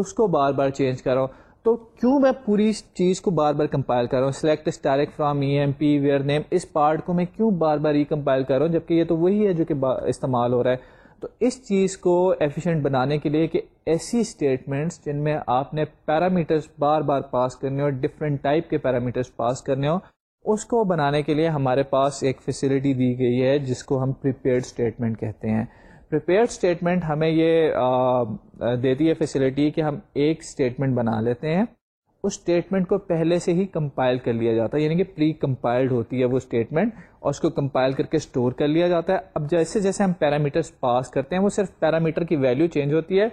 اس کو بار بار چینج کر رہا ہوں تو کیوں میں پوری چیز کو بار بار کمپائل کر رہا ہوں select star from E M P where name us part کو میں کیوں بار بار ری کمپائل کر رہا ہوں جبکہ یہ تو وہی ہے جو کہ استعمال ہو رہا ہے تو اس چیز کو ایفیشینٹ بنانے کے لیے کہ ایسی اسٹیٹمنٹس جن میں آپ نے پیرامیٹرس بار بار پاس کرنے ہو ڈفرینٹ ٹائپ کے پیرامیٹرس پاس کرنے ہو اس کو بنانے کے لیے ہمارے پاس ایک فیسلٹی دی گئی ہے جس کو ہم پریپیئرڈ اسٹیٹمنٹ کہتے ہیں پریپیئرڈ اسٹیٹمنٹ ہمیں یہ دیتی ہے فیسلٹی کہ ہم ایک اسٹیٹمنٹ بنا لیتے ہیں اس اسٹیٹمنٹ کو پہلے سے ہی کمپائل کر لیا جاتا ہے یعنی کہ پری کمپائلڈ ہوتی ہے وہ اسٹیٹمنٹ اور اس کو کمپائل کر کے اسٹور کر لیا جاتا ہے اب جیسے جیسے ہم پیرامیٹر پاس کرتے ہیں وہ صرف پیرامیٹر کی ویلو چینج ہوتی ہے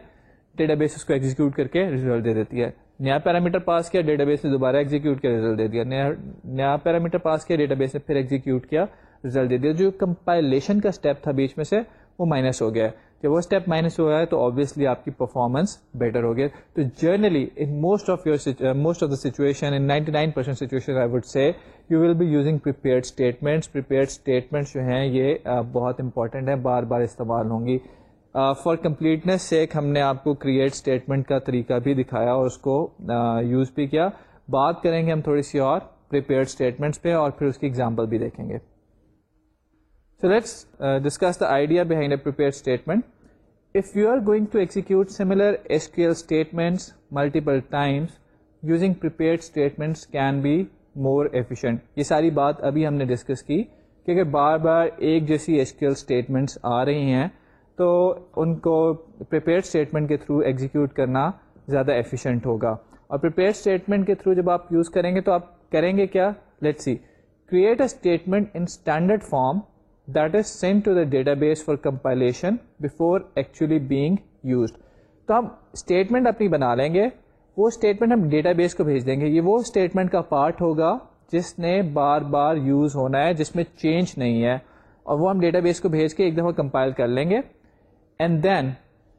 ڈیٹا بیس اس کو ایگزیکیوٹ کر کے ریزلٹ دے دیتی ہے نیا پیرامیٹر پاس کیا ڈیٹا بیس نے دوبارہ ایگزیکیوٹ کیا ریزلٹ دے دیا نیا نیا پیرامیٹر پاس کیا ڈیٹا بیس نے پھر ایگزیکیوٹ کیا ریزلٹ دے دیا جو کمپائلیشن کا اسٹیپ تھا بیچ میں سے وہ مائنس ہو گیا ہے جب وہ اسٹیپ مائنس ہو رہا ہے تو آبویسلی آپ کی پرفارمنس بیٹر ہو گیا تو generally in most of your most of the situation in ninety nine percent situation I would say you will be using prepared statements prepared statements جو ہیں یہ uh, بہت امپارٹنٹ ہیں بار بار استعمال ہوں گی فار کمپلیٹنس سیک ہم نے آپ کو کریٹ اسٹیٹمنٹ کا طریقہ بھی دکھایا اور اس کو یوز uh, بھی کیا بات کریں گے ہم تھوڑی سی اور پریپیئرڈ اسٹیٹمنٹس پہ اور پھر اس کی ایگزامپل بھی دیکھیں گے So let's uh, discuss the idea behind a prepared statement. If you are going to execute similar SQL statements multiple times, using prepared statements can be more efficient. This whole thing we discussed now. کہ اگر بار بار ایک جیسی S کیو statements آ رہی ہیں تو ان کو پریپیئر اسٹیٹمنٹ کے تھرو ایگزیکیوٹ کرنا زیادہ ایفیشینٹ ہوگا اور پریپیئر اسٹیٹمنٹ کے تھرو جب آپ یوز کریں گے تو آپ کریں گے کیا let see create a statement in standard form that is sent to the database for compilation before actually being used تو ہم اسٹیٹمنٹ اپنی بنا لیں گے وہ اسٹیٹمنٹ ہم ڈیٹا بیس کو بھیج دیں گے یہ وہ اسٹیٹمنٹ کا پارٹ ہوگا جس نے بار بار یوز ہونا ہے جس میں چینج نہیں ہے اور وہ ہم ڈیٹا بیس کو بھیج کے ایک دفعہ کمپائل کر لیں گے and then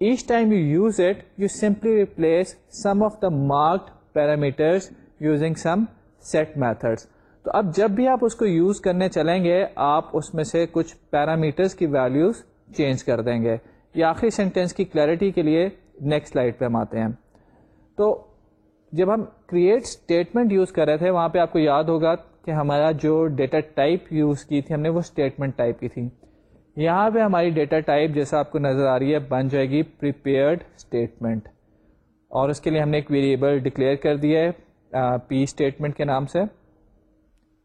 each time you use it you simply replace some of the marked parameters using some set methods تو اب جب بھی آپ اس کو یوز کرنے چلیں گے آپ اس میں سے کچھ پیرامیٹرس کی ویلیوز چینج کر دیں گے یہ آخری سینٹینس کی کلیئرٹی کے لیے نیکسٹ سلائڈ پہ ہم آتے ہیں تو جب ہم کریٹ اسٹیٹمنٹ یوز کر رہے تھے وہاں پہ آپ کو یاد ہوگا کہ ہمارا جو ڈیٹا ٹائپ یوز کی تھی ہم نے وہ اسٹیٹمنٹ ٹائپ کی تھی یہاں پہ ہماری ڈیٹا ٹائپ جیسا آپ کو نظر آ رہی ہے بن جائے گی پریپیئرڈ اسٹیٹمنٹ اور اس کے لیے ہم نے ایک ویریبل ڈکلیئر کر دی ہے پی اسٹیٹمنٹ کے نام سے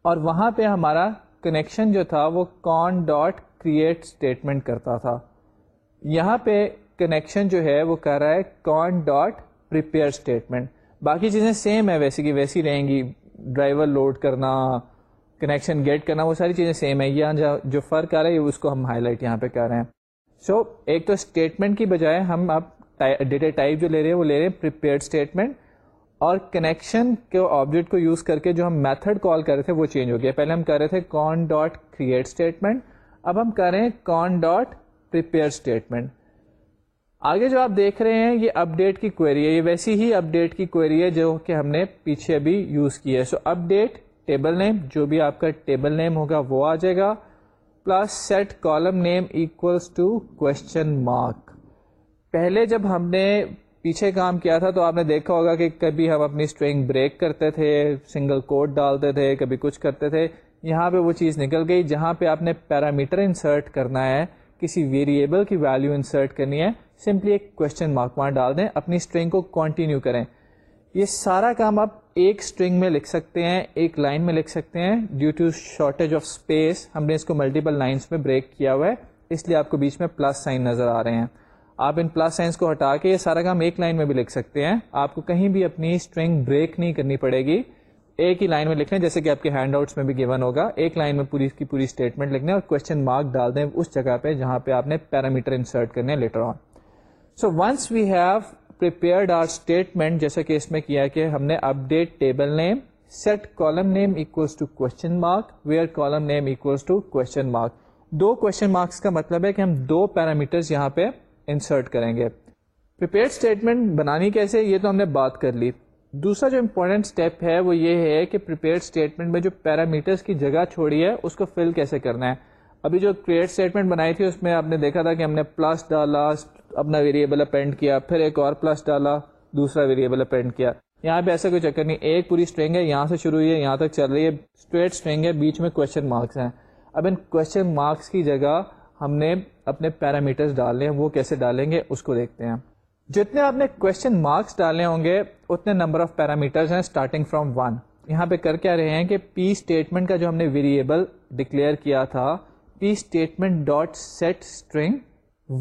اور وہاں پہ ہمارا کنیکشن جو تھا وہ کون ڈاٹ کریٹ اسٹیٹمنٹ کرتا تھا یہاں پہ کنیکشن جو ہے وہ کر رہا ہے کون ڈاٹ پریپیئر اسٹیٹمنٹ باقی چیزیں سیم ہے ویسے کہ ویسی رہیں گی ڈرائیور لوڈ کرنا کنیکشن گیٹ کرنا وہ ساری چیزیں سیم ہے یہاں جو فرق آ رہا ہے اس کو ہم ہائی لائٹ یہاں پہ کر رہے ہیں سو so, ایک تو اسٹیٹمنٹ کی بجائے ہم اب ڈیٹا ٹائپ جو لے رہے ہیں وہ لے رہے ہیں پریپیئر اسٹیٹمنٹ اور کنیکشن کے آبجیکٹ کو یوز کر کے جو ہم میتھڈ کال کر رہے تھے وہ چینج ہو گیا پہلے ہم کر رہے تھے کون ڈاٹ کریٹ اسٹیٹمنٹ اب ہم کریں کون ڈاٹ پریپیئر اسٹیٹمنٹ آگے جو آپ دیکھ رہے ہیں یہ اپ ڈیٹ کی کوئری ہے یہ ویسی ہی اپ ڈیٹ کی کوئری ہے جو کہ ہم نے پیچھے بھی یوز کی ہے سو اپ ڈیٹ ٹیبل نیم جو بھی آپ کا ٹیبل نیم ہوگا وہ آ جائے گا plus set column name equals to question mark پہلے جب ہم نے پیچھے کام کیا تھا تو آپ نے دیکھا ہوگا کہ کبھی ہم اپنی اسٹرنگ بریک کرتے تھے سنگل کوڈ ڈالتے تھے کبھی کچھ کرتے تھے یہاں پہ وہ چیز نکل گئی جہاں پہ آپ نے پیرامیٹر انسرٹ کرنا ہے کسی ویریبل کی ویلیو انسرٹ کرنی ہے سمپلی ایک کوشچن مارک مار ڈال دیں اپنی اسٹرنگ کو کنٹینیو کریں یہ سارا کام آپ ایک اسٹرنگ میں لکھ سکتے ہیں ایک لائن میں لکھ سکتے ہیں due to shortage of space ہم نے اس کو ملٹیپل لائنس میں بریک کیا ہوا ہے اس لیے آپ کو بیچ میں پلس سائن نظر آ رہے ہیں آپ ان پلس سائنس کو ہٹا کے یہ سارا کام ایک لائن میں بھی لکھ سکتے ہیں آپ کو کہیں بھی اپنی اسٹرنگ بریک نہیں کرنی پڑے گی ایک ہی لائن میں لکھنا ہے جیسے کہ آپ کے ہینڈ آؤٹس میں بھی گیون ہوگا ایک لائن میں پوری کی پوری اسٹیٹمنٹ لکھنا اور کوشچن مارک ڈال دیں اس جگہ پہ جہاں پہ آپ نے پیرامیٹر انسرٹ کرنے later on so once we have prepared our statement جیسا کہ اس میں کیا کہ ہم نے update table name set column name equals to question mark where column name equals to question mark do question marks کا مطلب ہے کہ ہم دو پیرامیٹرز یہاں پہ انسرٹ کریں گے پریپیئر اسٹیٹمنٹ بنانی کیسے یہ تو ہم نے بات کر لی دوسرا جو امپورٹنٹ اسٹیپ ہے وہ یہ ہے کہ پریپیئر اسٹیٹمنٹ میں جو پیرامیٹرس کی جگہ چھوڑی ہے اس کو فل کیسے کرنا ہے ابھی جو کریٹ اسٹیٹمنٹ بنائی تھی اس میں آپ نے دیکھا تھا کہ ہم نے پلس ڈالا اپنا ویریبل اپینڈ کیا پھر ایک اور پلس ڈالا دوسرا ویریبل اپینڈ کیا یہاں پہ ایسا کوئی چکر نہیں ایک پوری اسٹرنگ ہے یہاں سے شروع ہوئی ہے یہاں تک چل رہی ہے اسٹریٹ اسٹرنگ ہے بیچ میں کوشچن مارکس ہیں اب ان کوشچن مارکس کی جگہ ہم نے اپنے پیرامیٹرس ڈال ہیں وہ کیسے ڈالیں گے اس کو دیکھتے ہیں جتنے آپ نے کوشچن مارکس ڈالے ہوں گے اتنے نمبر آف پیرامیٹرس ہیں اسٹارٹنگ فرام ون یہاں پہ کر کے آ رہے ہیں کہ پی اسٹیٹمنٹ کا جو ہم نے ویریبل ڈکلیئر کیا تھا p statement dot set string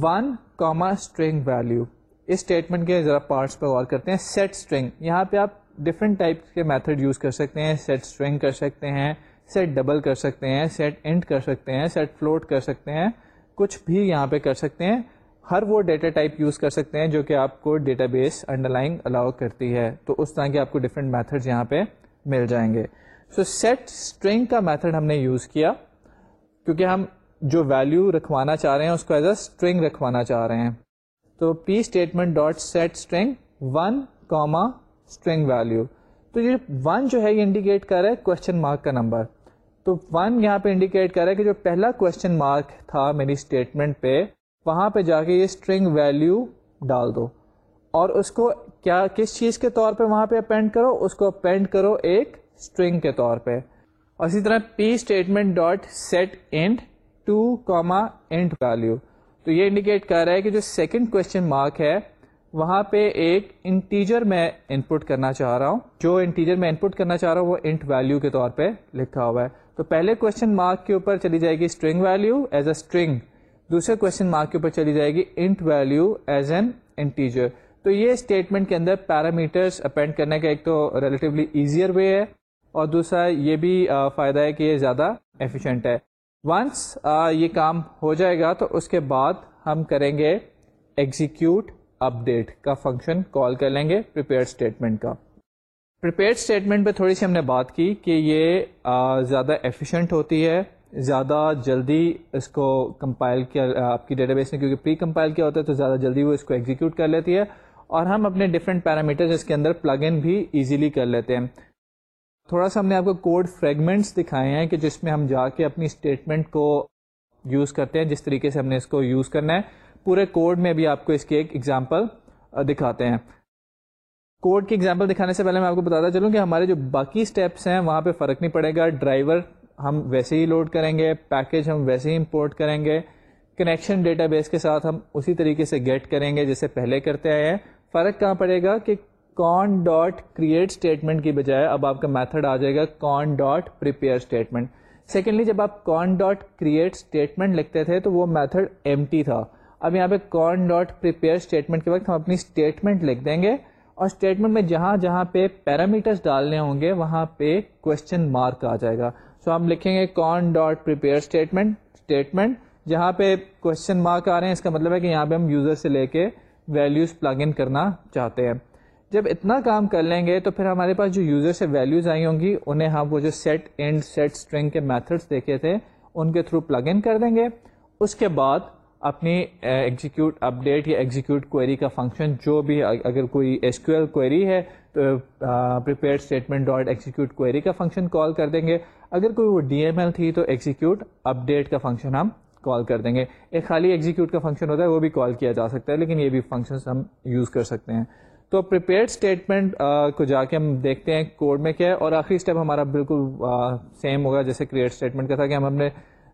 one comma string value اس اسٹیٹمنٹ کے ذرا پارٹس پہ غور کرتے ہیں سیٹ اسٹرنگ یہاں پہ آپ ڈفرینٹ ٹائپ کے میتھڈ یوز کر سکتے ہیں سیٹ اسٹرنگ کر سکتے ہیں سیٹ ڈبل کر سکتے ہیں سیٹ انٹ کر سکتے ہیں سیٹ فلوٹ کر سکتے ہیں کچھ بھی یہاں پہ کر سکتے ہیں ہر وہ ڈیٹا ٹائپ یوز کر سکتے ہیں جو کہ آپ کو database under line allow کرتی ہے تو اس طرح کے آپ کو ڈفرینٹ میتھڈ یہاں پہ مل جائیں گے سو سیٹ اسٹرنگ کا میتھڈ ہم نے یوز کیا کیونکہ ہم جو ویلو رکھوانا چاہ رہے ہیں اس کو ایز اے اسٹرنگ رکھوانا چاہ رہے ہیں تو P statement dot set string one comma string value تو یہ ون جو ہے یہ انڈیکیٹ کر رہا ہے کوشچن مارک کا نمبر تو ون یہاں پہ انڈیکیٹ رہا ہے کہ جو پہلا کوشچن مارک تھا میری اسٹیٹمنٹ پہ وہاں پہ جا کے یہ اسٹرنگ ویلیو ڈال دو اور اس کو کیا کس چیز کے طور پہ وہاں پہ اپینڈ کرو اس کو اپینڈ کرو ایک اسٹرنگ کے طور پہ اور اسی طرح P statement dot set int two comma int value تو یہ انڈیکیٹ کر رہا ہے کہ جو سیکنڈ کوشچن مارک ہے وہاں پہ ایک انٹیجر میں پٹ کرنا چاہ رہا ہوں جو انٹیجر میں پٹ کرنا چاہ رہا ہوں وہ انٹ ویلیو کے طور پہ لکھا ہوا ہے تو پہلے کوشچن مارک کے اوپر چلی جائے گی string value as a string دوسرے کوشچن مارک کے اوپر چلی جائے گی int value as an integer تو یہ اسٹیٹمنٹ کے اندر پیرامیٹرس اپینڈ کرنے کا ایک تو ریلیٹیولی ایزیئر وے ہے اور دوسرا یہ بھی فائدہ ہے کہ یہ زیادہ ایفیشینٹ ہے ونس یہ کام ہو جائے گا تو اس کے بعد ہم کریں گے ایگزیکیوٹ اپ ڈیٹ کا فنکشن کال کر لیں گے پریپیئر اسٹیٹمنٹ کا پریپیئر اسٹیٹمنٹ پہ تھوڑی سی ہم نے بات کی کہ یہ زیادہ ایفیشینٹ ہوتی ہے زیادہ جلدی اس کو کمپائل کیا آپ کی ڈیٹا بیس میں کیونکہ پری کمپائل کیا ہوتا ہے تو زیادہ جلدی وہ اس کو ایگزیکیوٹ کر لیتی ہے اور ہم اپنے ڈفرینٹ پیرامیٹرز اس کے اندر پلگ ان بھی ایزیلی کر لیتے ہیں تھوڑا سا ہم نے آپ کو کوڈ فریگمنٹس دکھائے ہیں کہ جس میں ہم جا کے اپنی اسٹیٹمنٹ کو یوز کرتے ہیں جس طریقے سے ہم نے اس کو یوز کرنا ہے پورے کوڈ میں بھی آپ کو اس کی ایک ایگزامپل دکھاتے ہیں کوڈ کی ایگزامپل دکھانے سے پہلے میں آپ کو بتاتا چلوں کہ ہمارے جو باقی اسٹیپس ہیں وہاں پہ فرق نہیں پڑے گا ڈرائیور ہم ویسے ہی لوڈ کریں گے پیکیج ہم ویسے ہی امپورٹ کریں گے کنیکشن ڈیٹا بیس کے ساتھ ہم اسی طریقے سے گیٹ کریں گے جسے پہلے کرتے آئے ہیں فرق کہاں پڑے گا کہ کون ڈاٹ کریٹ اسٹیٹمنٹ کی بجائے اب آپ کا میتھڈ آ جائے گا کون ڈاٹ پریپیئر اسٹیٹمنٹ سیکنڈلی جب آپ کون ڈاٹ کریٹ اسٹیٹمنٹ لکھتے تھے تو وہ میتھڈ ایم تھا اب یہاں پہ کون ڈاٹ پریپیئر اسٹیٹمنٹ کے وقت ہم اپنی اسٹیٹمنٹ لکھ دیں گے اور اسٹیٹمنٹ میں جہاں جہاں پہ پیرامیٹرس ڈالنے ہوں گے وہاں پہ کوشچن مارک آ جائے گا سو so, ہم لکھیں گے کون ڈاٹ پریپیئر اسٹیٹمنٹ اسٹیٹمنٹ جہاں پہ کوشچن مارک آ رہے ہیں اس کا مطلب ہے کہ یہاں پہ ہم یوزر سے لے کے ویلیوز پلگ ان کرنا چاہتے ہیں جب اتنا کام کر لیں گے تو پھر ہمارے پاس جو یوزر سے ویلیوز آئی ہوں گی انہیں ہم وہ جو سیٹ اینڈ سیٹ اسٹرنگ کے میتھڈس دیکھے تھے ان کے تھرو پلگ ان کر دیں گے اس کے بعد اپنی ایگزیکیوٹ اپ ڈیٹ یا ایگزیکیوٹ کوئری کا فنکشن جو بھی اگر کوئی ایس کیو ایل کوئری ہے تو prepare statement dot execute query کا فنکشن کال کر دیں گے اگر کوئی وہ ڈی ایم ایل تھی تو ایگزیکیوٹ اپ ڈیٹ کا فنکشن ہم کال کر دیں گے ایک خالی ایگزیکیوٹ کا فنکشن ہوتا ہے وہ بھی کال کیا جا سکتا ہے لیکن یہ بھی فنکشنس ہم یوز کر سکتے ہیں تو پریپیئر اسٹیٹمنٹ کو جا کے ہم دیکھتے ہیں کوڈ میں کیا ہے اور آخری اسٹیپ ہمارا بالکل سیم ہوگا جیسے کریٹ اسٹیٹمنٹ کا تھا کہ ہم ہم نے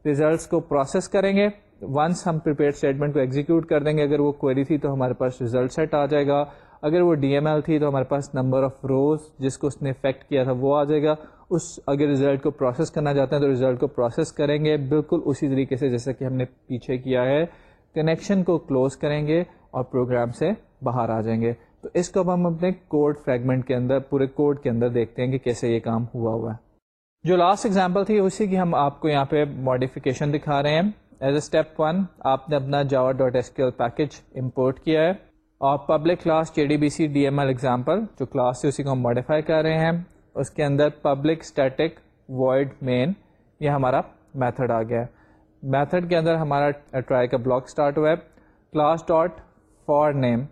ریزلٹس کو پروسیس کریں گے ونس ہم پریپیئر اسٹیٹمنٹ کو ایگزیکیوٹ کر دیں گے اگر وہ کوئری تھی تو ہمارے پاس ریزلٹ سیٹ آ جائے گا اگر وہ ڈی ایم ایل تھی تو ہمارے پاس نمبر آف روز جس کو اس نے افیکٹ کیا تھا وہ آ جائے گا اس اگر رزلٹ کو پروسیس کرنا چاہتے ہیں تو ریزلٹ کو پروسیس کریں گے بالکل اسی طریقے سے جیسا کہ ہم نے پیچھے کیا ہے کنیکشن کو کلوز کریں گے اور پروگرام سے باہر آ جائیں گے تو اس کو اب ہم اپنے کوڈ فریگمنٹ کے اندر پورے کوڈ کے اندر دیکھتے ہیں کہ کیسے یہ کام ہوا ہوا ہے جو لاسٹ ایگزامپل تھی اسی کی ہم آپ کو یہاں پہ ماڈیفکیشن دکھا رہے ہیں ایز اے اسٹیپ ون آپ نے اپنا java dot S Q package import کیا ہے اور public class J D B C D M L example جو کلاس تھی اسی کو ہم ماڈیفائی کر رہے ہیں اس کے اندر پبلک اسٹیٹک وائڈ مین یہ ہمارا میتھڈ آ گیا ہے میتھڈ کے اندر ہمارا ٹرائی کا بلاک اسٹارٹ ہوا ہے کلاس ڈاٹ فار نیم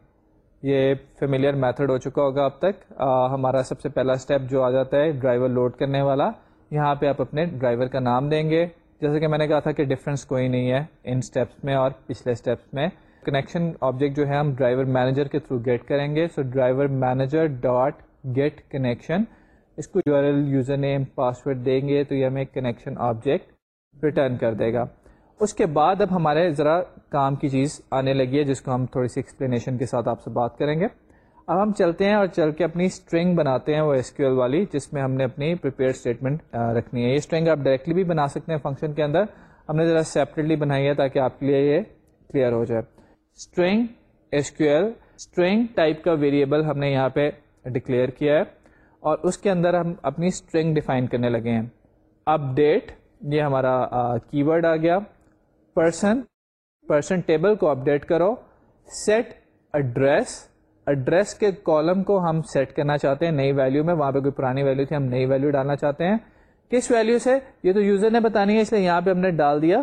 یہ فیملیئر میتھڈ ہو چکا ہوگا اب تک ہمارا سب سے پہلا اسٹیپ جو آ جاتا ہے ڈرائیور لوڈ کرنے والا یہاں پہ آپ اپنے ڈرائیور کا نام دیں گے جیسے کہ میں نے کہا تھا کہ ڈفرینس کوئی نہیں ہے ان اسٹیپس میں اور پچھلے اسٹیپس میں کنیکشن آبجیکٹ جو ہے ہم ڈرائیور مینیجر کے تھرو گیٹ کریں گے so driver manager dot get connection اس کو L user name password دیں گے تو یہ ہمیں کنیکشن آبجیکٹ ریٹرن کر دے گا اس کے بعد اب ہمارے ذرا کام کی چیز آنے لگی ہے جس کو ہم تھوڑی سی ایکسپلینیشن کے ساتھ آپ سے بات کریں گے اب ہم چلتے ہیں اور چل کے اپنی اسٹرنگ بناتے ہیں وہ ایس کیو ایل والی جس میں ہم نے اپنی پریپیئر اسٹیٹمنٹ رکھنی ہے یہ اسٹرنگ آپ ڈائریکٹلی بھی بنا سکتے ہیں فنکشن کے اندر ہم نے ذرا سیپریٹلی بنائی ہے تاکہ آپ کے لیے یہ کلیئر ہو جائے string S Q L string type کا ویریبل ہم نے یہاں پہ ڈکلیئر کیا ہے اور اس کے اندر ہم اپنی اسٹرنگ ڈیفائن کرنے لگے ہیں اپ ڈیٹ یہ ہمارا کی ورڈ آ گیا پرسن پرسن ٹیبل کو اپڈیٹ کرو سیٹ ایڈریس ایڈریس کے کالم کو ہم سیٹ کرنا چاہتے ہیں نئی ویلو میں وہاں پہ کوئی پرانی ویلو تھی ہم نئی ویلو ڈالنا چاہتے ہیں کس ویلو سے یہ تو یوزر نے بتانی ہے اس لیے یہاں پہ ہم نے ڈال دیا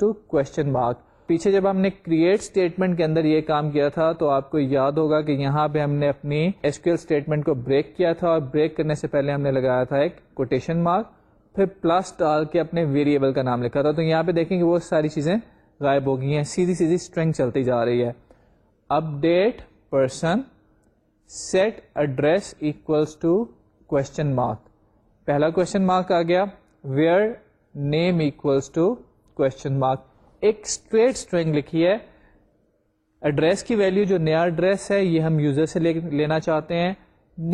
ٹو کوشچن مارک پیچھے جب ہم نے کریٹ اسٹیٹمنٹ کے اندر یہ کام کیا تھا تو آپ کو یاد ہوگا کہ یہاں پہ ہم نے اپنی ایسکیل اسٹیٹمنٹ کو بریک کیا تھا اور بریک کرنے سے پہلے ہم نے لگایا تھا ایک کوٹیشن مارک پھر پلس ڈال کے اپنے ویریبل کا نام لکھا تھا تو یہاں پہ دیکھیں کہ وہ ساری چیزیں غائب ہو گئی ہیں سیدھی سیدھی اسٹرینگ چلتی جا رہی ہے update person set address equals to question mark پہلا کوشچن مارک آ گیا where name equals to question mark ایک اسٹریٹ اسٹرنگ لکھی ہے ایڈریس کی ویلیو جو نیا ایڈریس ہے یہ ہم یوزر سے لینا چاہتے ہیں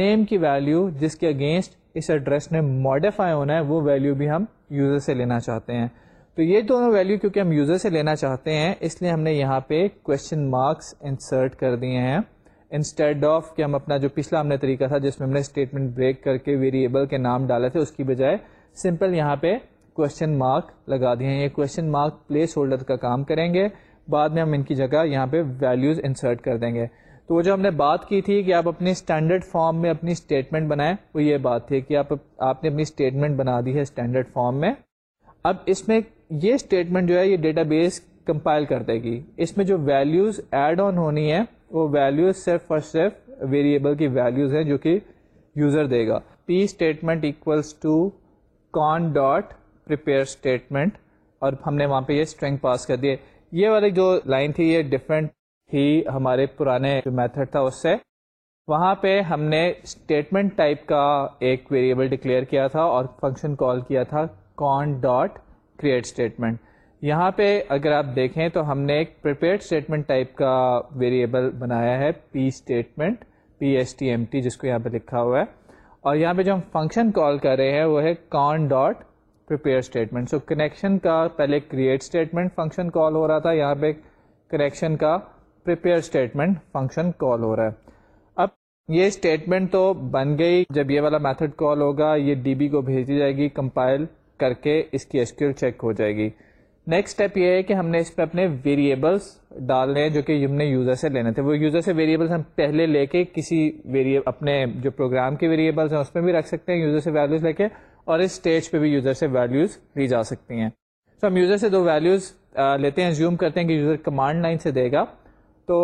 نیم کی ویلیو جس کے اگینسٹ اس ایڈریس نے ماڈیفائی ہونا ہے وہ ویلیو بھی ہم یوزر سے لینا چاہتے ہیں تو یہ دونوں ویلو کیونکہ ہم یوزر سے لینا چاہتے ہیں اس لیے ہم نے یہاں پہ کوشچن مارکس انسرٹ کر دیے ہیں انسٹیڈ آف کہ ہم اپنا جو پچھلا ہم نے طریقہ تھا جس میں ہم نے اسٹیٹمنٹ بریک کر کے ویریبل کے نام ڈالے تھے اس کی بجائے سمپل یہاں پہ کوشچن مارک لگا دیے ہیں یہ کوشچن مارک پلیس ہولڈر کا کام کریں گے بعد میں ہم ان کی جگہ یہاں پہ ویلیوز انسرٹ کر دیں گے تو وہ جو ہم نے بات کی تھی کہ آپ اپنی اسٹینڈرڈ فارم میں اپنی اسٹیٹمنٹ بنائیں وہ یہ بات تھی کہ آپ آپ نے اپنی اسٹیٹمنٹ بنا دی ہے اسٹینڈرڈ فارم میں اب اس میں یہ اسٹیٹمنٹ جو ہے یہ ڈیٹا بیس کمپائل کر دے گی اس میں جو ویلیوز ایڈ آن ہونی ہے وہ ویلیوز صرف اور صرف ویریبل کی ویلیوز ہیں جو کہ یوزر دے گا P statement equals to con dot prepare statement اور ہم نے وہاں پہ یہ اسٹرینگ پاس کر دیے یہ والی جو لائن تھی یہ ڈفرینٹ تھی ہمارے پرانے جو میتھڈ تھا اس سے وہاں پہ ہم نے اسٹیٹمنٹ ٹائپ کا ایک ویریبل ڈکلیئر کیا تھا اور فنکشن کال کیا تھا کون ڈاٹ کریٹ اسٹیٹمنٹ یہاں پہ اگر آپ دیکھیں تو ہم نے ایک پریپیئر اسٹیٹمنٹ ٹائپ کا ویریبل بنایا ہے p statement p s t m t جس کو یہاں پہ لکھا ہوا ہے اور یہاں پہ جو ہم فنکشن کال کر رہے ہیں وہ ہے con dot prepare statement so connection کا پہلے کریٹ اسٹیٹمنٹ فنکشن کال ہو رہا تھا یہاں پہ کنیکشن کا پریپیئر اسٹیٹمنٹ فنکشن کال ہو رہا ہے اب یہ اسٹیٹمنٹ تو بن گئی جب یہ والا میتھڈ کال ہوگا یہ ڈی بی کو بھیج دی جائے گی کمپائل کر کے اس کی اسکیور چیک ہو جائے گی نیکسٹ اسٹیپ یہ ہے کہ ہم نے اس پہ اپنے ویریبلس ڈالنے ہیں جو کہ ہم نے یوزر سے لینے تھے وہ یوزر سے ویریبلس ہم پہلے لے کے کسی ویری اپنے جو پروگرام کے ویریبلس ہیں اس میں بھی رکھ سکتے ہیں یوزر سے ویلیوز لے کے اور اس اسٹیج پہ بھی یوزر سے ویلیوز لی جا سکتی ہیں سو ہم یوزر سے دو ویلیوز لیتے ہیں زیوم کرتے ہیں کہ یوزر کمانڈ لائن سے دے گا تو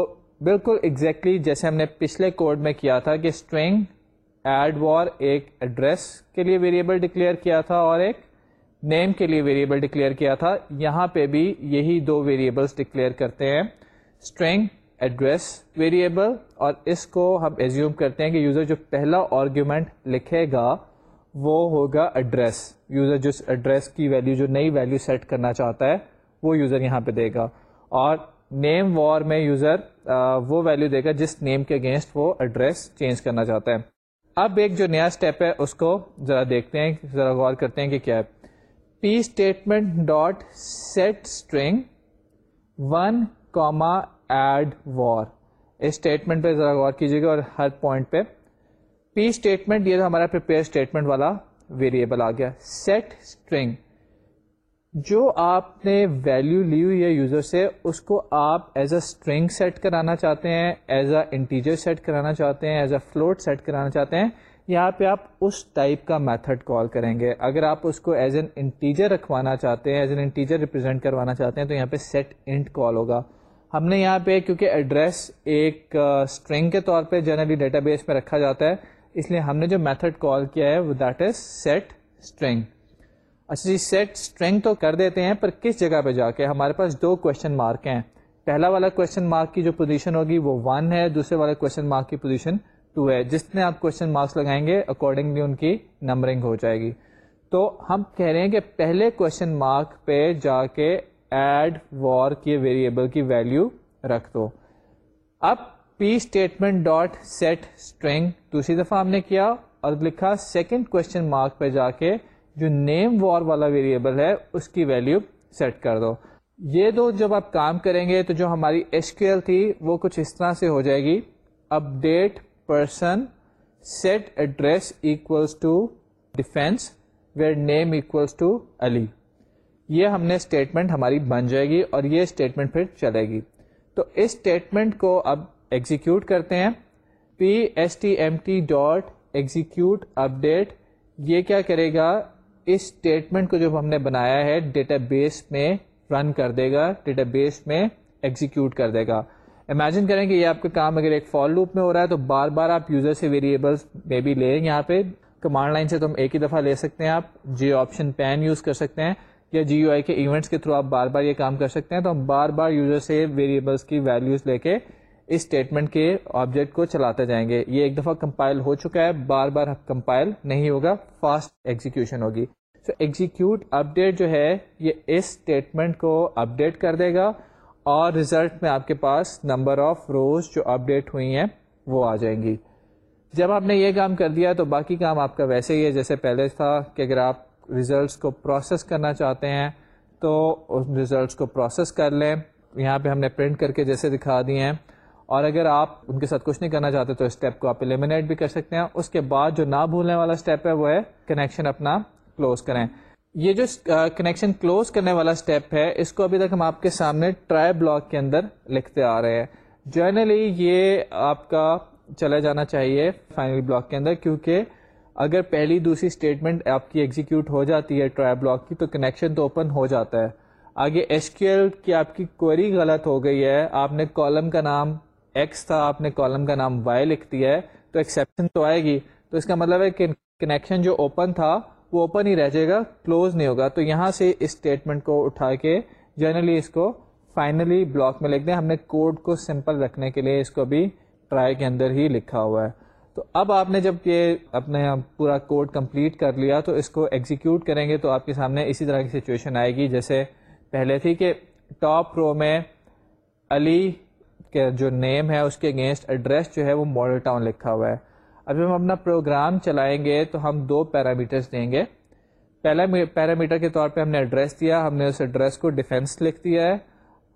بالکل ایگزیکٹلی exactly جیسے ہم نے پچھلے کوڈ میں کیا تھا کہ اسٹرنگ ایڈ وار ایک ایڈریس کے لیے ویریبل ڈکلیئر کیا تھا اور ایک نیم کے لیے ویریبل ڈکلیئر کیا تھا یہاں پہ بھی یہی دو ویریبل ڈکلیئر کرتے ہیں اسٹرینگ ایڈریس ویریبل اور اس کو ہم ایزیوم کرتے ہیں کہ یوزر جو پہلا آرگیومنٹ لکھے گا وہ ہوگا ایڈریس یوزر جس ایڈریس کی ویلو جو نئی ویلو سیٹ کرنا چاہتا ہے وہ یوزر یہاں پہ دے گا اور نیم وار میں یوزر وہ ویلو دے گا جس نیم کے اگینسٹ وہ ایڈریس چینج کرنا چاہتا ہے اب ایک جو نیا اسٹیپ ہے اس کو ذرا دیکھتے ہیں ذرا غور کرتے ہیں کہ کیا ہے P statement dot set string one comma add var statement پہ ذرا غور کیجیے گا اور ہر پوائنٹ پہ پی اسٹیٹمنٹ یہ تھا ہمارا پریپیئر اسٹیٹمنٹ والا ویریبل آ گیا سیٹ اسٹرنگ جو آپ نے ویلو لی ہوئی ہے یوزر سے اس کو آپ ایز اے اسٹرنگ سیٹ کرانا چاہتے ہیں ایز اے انٹیجر سیٹ کرانا چاہتے ہیں ایز اے فلوٹ سیٹ کرانا چاہتے ہیں یہاں پہ آپ اس ٹائپ کا میتھڈ کال کریں گے اگر آپ اس کو ایز این انٹیجر رکھوانا چاہتے ہیں ایز این انٹیجر ریپرزینٹ کروانا چاہتے ہیں تو یہاں پہ سیٹ انٹ کال ہوگا ہم نے یہاں پہ کیونکہ ایڈریس ایک اسٹرنگ کے طور پہ جنرلی ڈیٹا بیس میں رکھا جاتا ہے اس لیے ہم نے جو میتھڈ کال کیا ہے وہ دیٹ از سیٹ اسٹرنگ اچھا جی سیٹ اسٹرنگ تو کر دیتے ہیں پر کس جگہ پہ جا کے ہمارے پاس دو کوشچن مارک ہیں پہلا والا کوشچن مارک کی جو پوزیشن ہوگی وہ ون ہے دوسرے والا کوشچن مارک کی پوزیشن ٹو جس میں آپ کوشچن مارکس لگائیں گے اکارڈنگلی ان کی نمبرنگ ہو جائے گی تو ہم کہہ رہے ہیں کہ پہلے کوشچن مارک پہ جا کے ایڈ وار کی ویریبل کی ویلو رکھ دو اب P statement dot set string دوسری دفعہ ہم نے کیا اور لکھا سیکنڈ کوشچن مارک پہ جا کے جو نیم وار والا ویریبل ہے اس کی ویلو سیٹ کر دو یہ دو جب آپ کام کریں گے تو جو ہماری ایسکیو ایل تھی وہ کچھ اس طرح سے ہو جائے گی update person set address equals to Defence where name equals to Ali یہ ہم نے اسٹیٹمنٹ ہماری بن جائے گی اور یہ اسٹیٹمنٹ پھر چلے گی تو اس اسٹیٹمنٹ کو اب ایگزیکیوٹ کرتے ہیں P S T M T dot execute update یہ کیا کرے گا اس اسٹیٹمنٹ کو جب ہم نے بنایا ہے ڈیٹا بیس میں رن کر دے گا ڈیٹا بیس میں ایگزیکیوٹ کر دے گا امیجن کریں کہ یہ آپ کا کام اگر ایک فال لوپ میں ہو رہا ہے تو بار بار آپ یوزر سے ویریبلس مے بی لیں یہاں پہ کمانڈ لائن سے تو ہم ایک ہی دفعہ لے سکتے ہیں آپ جی آپشن پین یوز کر سکتے ہیں یا جی یو آئی کے ایونٹس کے تھرو آپ بار بار یہ کام کر سکتے ہیں تو ہم بار بار یوزر سے ویریبلس کی ویلیوز لے کے اس اسٹیٹمنٹ کے آبجیکٹ کو چلاتے جائیں گے یہ ایک دفعہ کمپائل ہو چکا ہے بار بار کمپائل نہیں ہوگا فاسٹ ایگزیکیوشن ہوگی سو ایگزیکیوٹ اپڈیٹ جو ہے یہ اس اسٹیٹمنٹ کو اپڈیٹ کر دے گا اور ریزلٹ میں آپ کے پاس نمبر آف روز جو اپ ڈیٹ ہوئی ہیں وہ آ جائیں گی جب آپ نے یہ کام کر دیا تو باقی کام آپ کا ویسے ہی ہے جیسے پہلے تھا کہ اگر آپ ریزلٹس کو پروسیس کرنا چاہتے ہیں تو ریزلٹس کو پروسیس کر لیں یہاں پہ ہم نے پرنٹ کر کے جیسے دکھا دی ہیں اور اگر آپ ان کے ساتھ کچھ نہیں کرنا چاہتے تو اسٹیپ کو آپ الیمینیٹ بھی کر سکتے ہیں اس کے بعد جو نہ بھولنے والا اسٹیپ ہے وہ ہے کنیکشن اپنا کلوز کریں یہ جو کنیکشن کلوز کرنے والا اسٹیپ ہے اس کو ابھی تک ہم آپ کے سامنے ٹرائی بلاک کے اندر لکھتے آ رہے ہیں جرنلی یہ آپ کا چلا جانا چاہیے فائنل بلاک کے اندر کیونکہ اگر پہلی دوسری اسٹیٹمنٹ آپ کی ایگزیکیوٹ ہو جاتی ہے ٹرائی بلاک کی تو کنیکشن تو اوپن ہو جاتا ہے آگے ایس کیو ایل کی آپ کی کوئری غلط ہو گئی ہے آپ نے کالم کا نام ایکس تھا آپ نے کالم کا نام وائی لکھ دیا ہے تو ایکسیپشن تو آئے گی تو اس کا مطلب ہے کہ کنیکشن جو اوپن تھا وہ اوپن ہی رہ جائے گا کلوز نہیں ہوگا تو یہاں سے اس اسٹیٹمنٹ کو اٹھا کے جنرلی اس کو فائنلی بلاک میں لکھ دیں ہم نے کوڈ کو سمپل رکھنے کے لیے اس کو بھی ٹرائی کے اندر ہی لکھا ہوا ہے تو اب آپ نے جب یہ اپنے پورا کوڈ کمپلیٹ کر لیا تو اس کو ایگزیکیوٹ کریں گے تو آپ کے سامنے اسی طرح کی سچویشن آئے گی جیسے پہلے تھی کہ ٹاپ رو میں علی کے جو نیم ہے اس کے اگینسٹ ایڈریس جو ہے وہ ماڈل ٹاؤن لکھا ہوا ہے جب ہم اپنا پروگرام چلائیں گے تو ہم دو پیرامیٹرس دیں گے پہلا پیرامیٹر کے طور پہ ہم نے ایڈریس دیا ہم نے اس ایڈریس کو ڈیفینس لکھ دیا ہے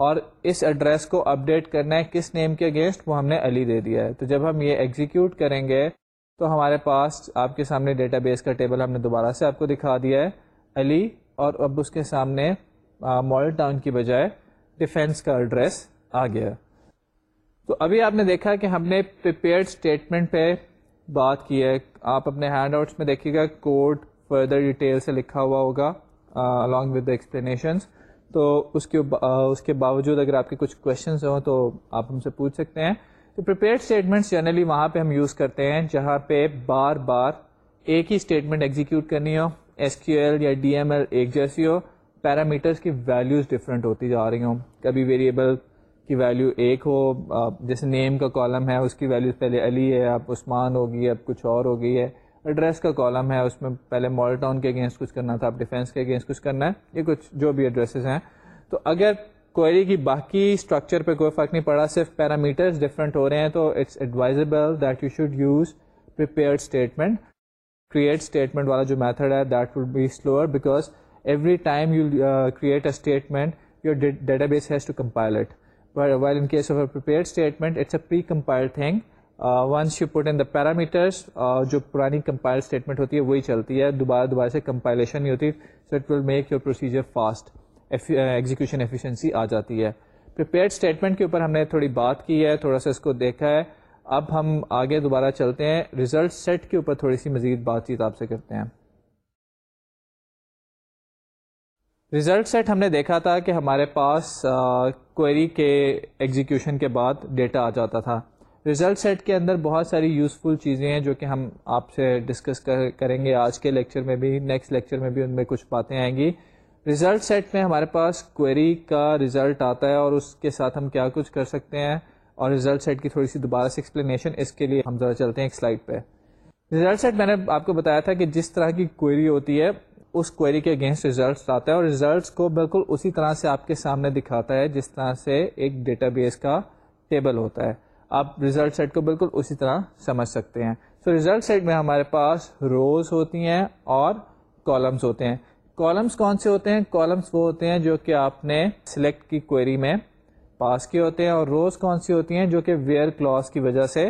اور اس ایڈریس کو اپڈیٹ کرنا ہے کس نیم کے اگینسٹ وہ ہم نے علی دے دیا ہے تو جب ہم یہ ایگزیکیوٹ کریں گے تو ہمارے پاس آپ کے سامنے ڈیٹا بیس کا ٹیبل ہم نے دوبارہ سے آپ کو دکھا دیا ہے علی اور اب اس کے سامنے مال ٹاؤن کی بجائے ڈیفینس کا ایڈریس آ گیا تو ابھی آپ نے دیکھا کہ ہم نے پریپیئرڈ اسٹیٹمنٹ پہ بات کی ہے آپ اپنے ہینڈ آؤٹس میں دیکھیے گا کوڈ فردر ڈیٹیل سے لکھا ہوا ہوگا الانگ ود ایکسپلینیشنس تو اس کے اس کے باوجود اگر آپ کے کچھ کوشچنس ہوں تو آپ ہم سے پوچھ سکتے ہیں تو پریپیئرڈ اسٹیٹمنٹس جنرلی وہاں پہ ہم یوز کرتے ہیں جہاں پہ بار بار ایک ہی اسٹیٹمنٹ ایگزیکیوٹ کرنی ہو ایس کیو ایل یا ڈی ایم ایل ایک جیسی ہو پیرامیٹرس کی ویلیوز ڈفرینٹ ہوتی جا رہی ہوں کبھی ویریبل کی ویلیو ایک ہو جیسے نیم کا کالم ہے اس کی ویلیو پہلے علی ہے اب عثمان ہو گئی ہے اب کچھ اور ہو گئی ہے ایڈریس کا کالم ہے اس میں پہلے مال ٹاؤن کے اگینسٹ کچھ کرنا تھا اب ڈیفینس کے اگینسٹ کچھ کرنا ہے یہ کچھ جو بھی ایڈریسز ہیں تو اگر کوئری کی باقی اسٹرکچر پہ کوئی فرق نہیں پڑا صرف پیرامیٹرز ڈفرینٹ ہو رہے ہیں تو it's advisable that you should use prepare statement create statement والا جو میتھڈ ہے that would be slower because every time you create a statement your database has to compile it well in case of a prepare statement it's a precompiled thing once you put in the parameters اور جو پرانی compile statement ہوتی ہے وہی چلتی ہے دوبارہ دوبارہ سے کمپائلیشن ہی ہوتی ہے so it will make your procedure fast execution efficiency آ جاتی ہے پریپیئرڈ اسٹیٹمنٹ کے اوپر ہم نے تھوڑی بات کی ہے تھوڑا سا اس کو دیکھا ہے اب ہم آگے دوبارہ چلتے ہیں ریزلٹ سیٹ کے اوپر تھوڑی سی مزید بات چیت آپ سے کرتے ہیں ریزلٹ سیٹ ہم نے دیکھا تھا کہ ہمارے پاس کوئری کے ایگزیکیوشن کے بعد ڈیٹا آ جاتا تھا ریزلٹ سیٹ کے اندر بہت ساری یوزفل چیزیں ہیں جو کہ ہم آپ سے ڈسکس کریں گے آج کے لیکچر میں بھی نیکسٹ لیکچر میں بھی ان میں کچھ باتیں آئیں گی ریزلٹ سیٹ میں ہمارے پاس کوئری کا ریزلٹ آتا ہے اور اس کے ساتھ ہم کیا کچھ کر سکتے ہیں اور ریزلٹ سیٹ کی تھوڑی سی دوبارہ سے ایکسپلینیشن اس کے لیے ہم ذرا چلتے ہیں ایک سلائڈ پہ ریزلٹ سیٹ میں نے آپ کو بتایا تھا کہ جس طرح کی کوئری ہوتی ہے اس کوئری کے اگینسٹ ریزلٹس آتا ہے اور ریزلٹس کو بالکل اسی طرح سے آپ کے سامنے دکھاتا ہے جس طرح سے ایک ڈیٹا بیس کا ٹیبل ہوتا ہے آپ ریزلٹ سیٹ کو بالکل اسی طرح سمجھ سکتے ہیں سو ریزلٹ سیٹ میں ہمارے پاس روز ہوتی ہیں اور کالمس ہوتے ہیں کالمس کون سے ہوتے ہیں کالمس وہ ہوتے ہیں جو کہ آپ نے سلیکٹ کی کوئری میں پاس کیے ہوتے ہیں اور روز کون سی ہوتی ہیں جو کہ ویئر کلاس کی وجہ سے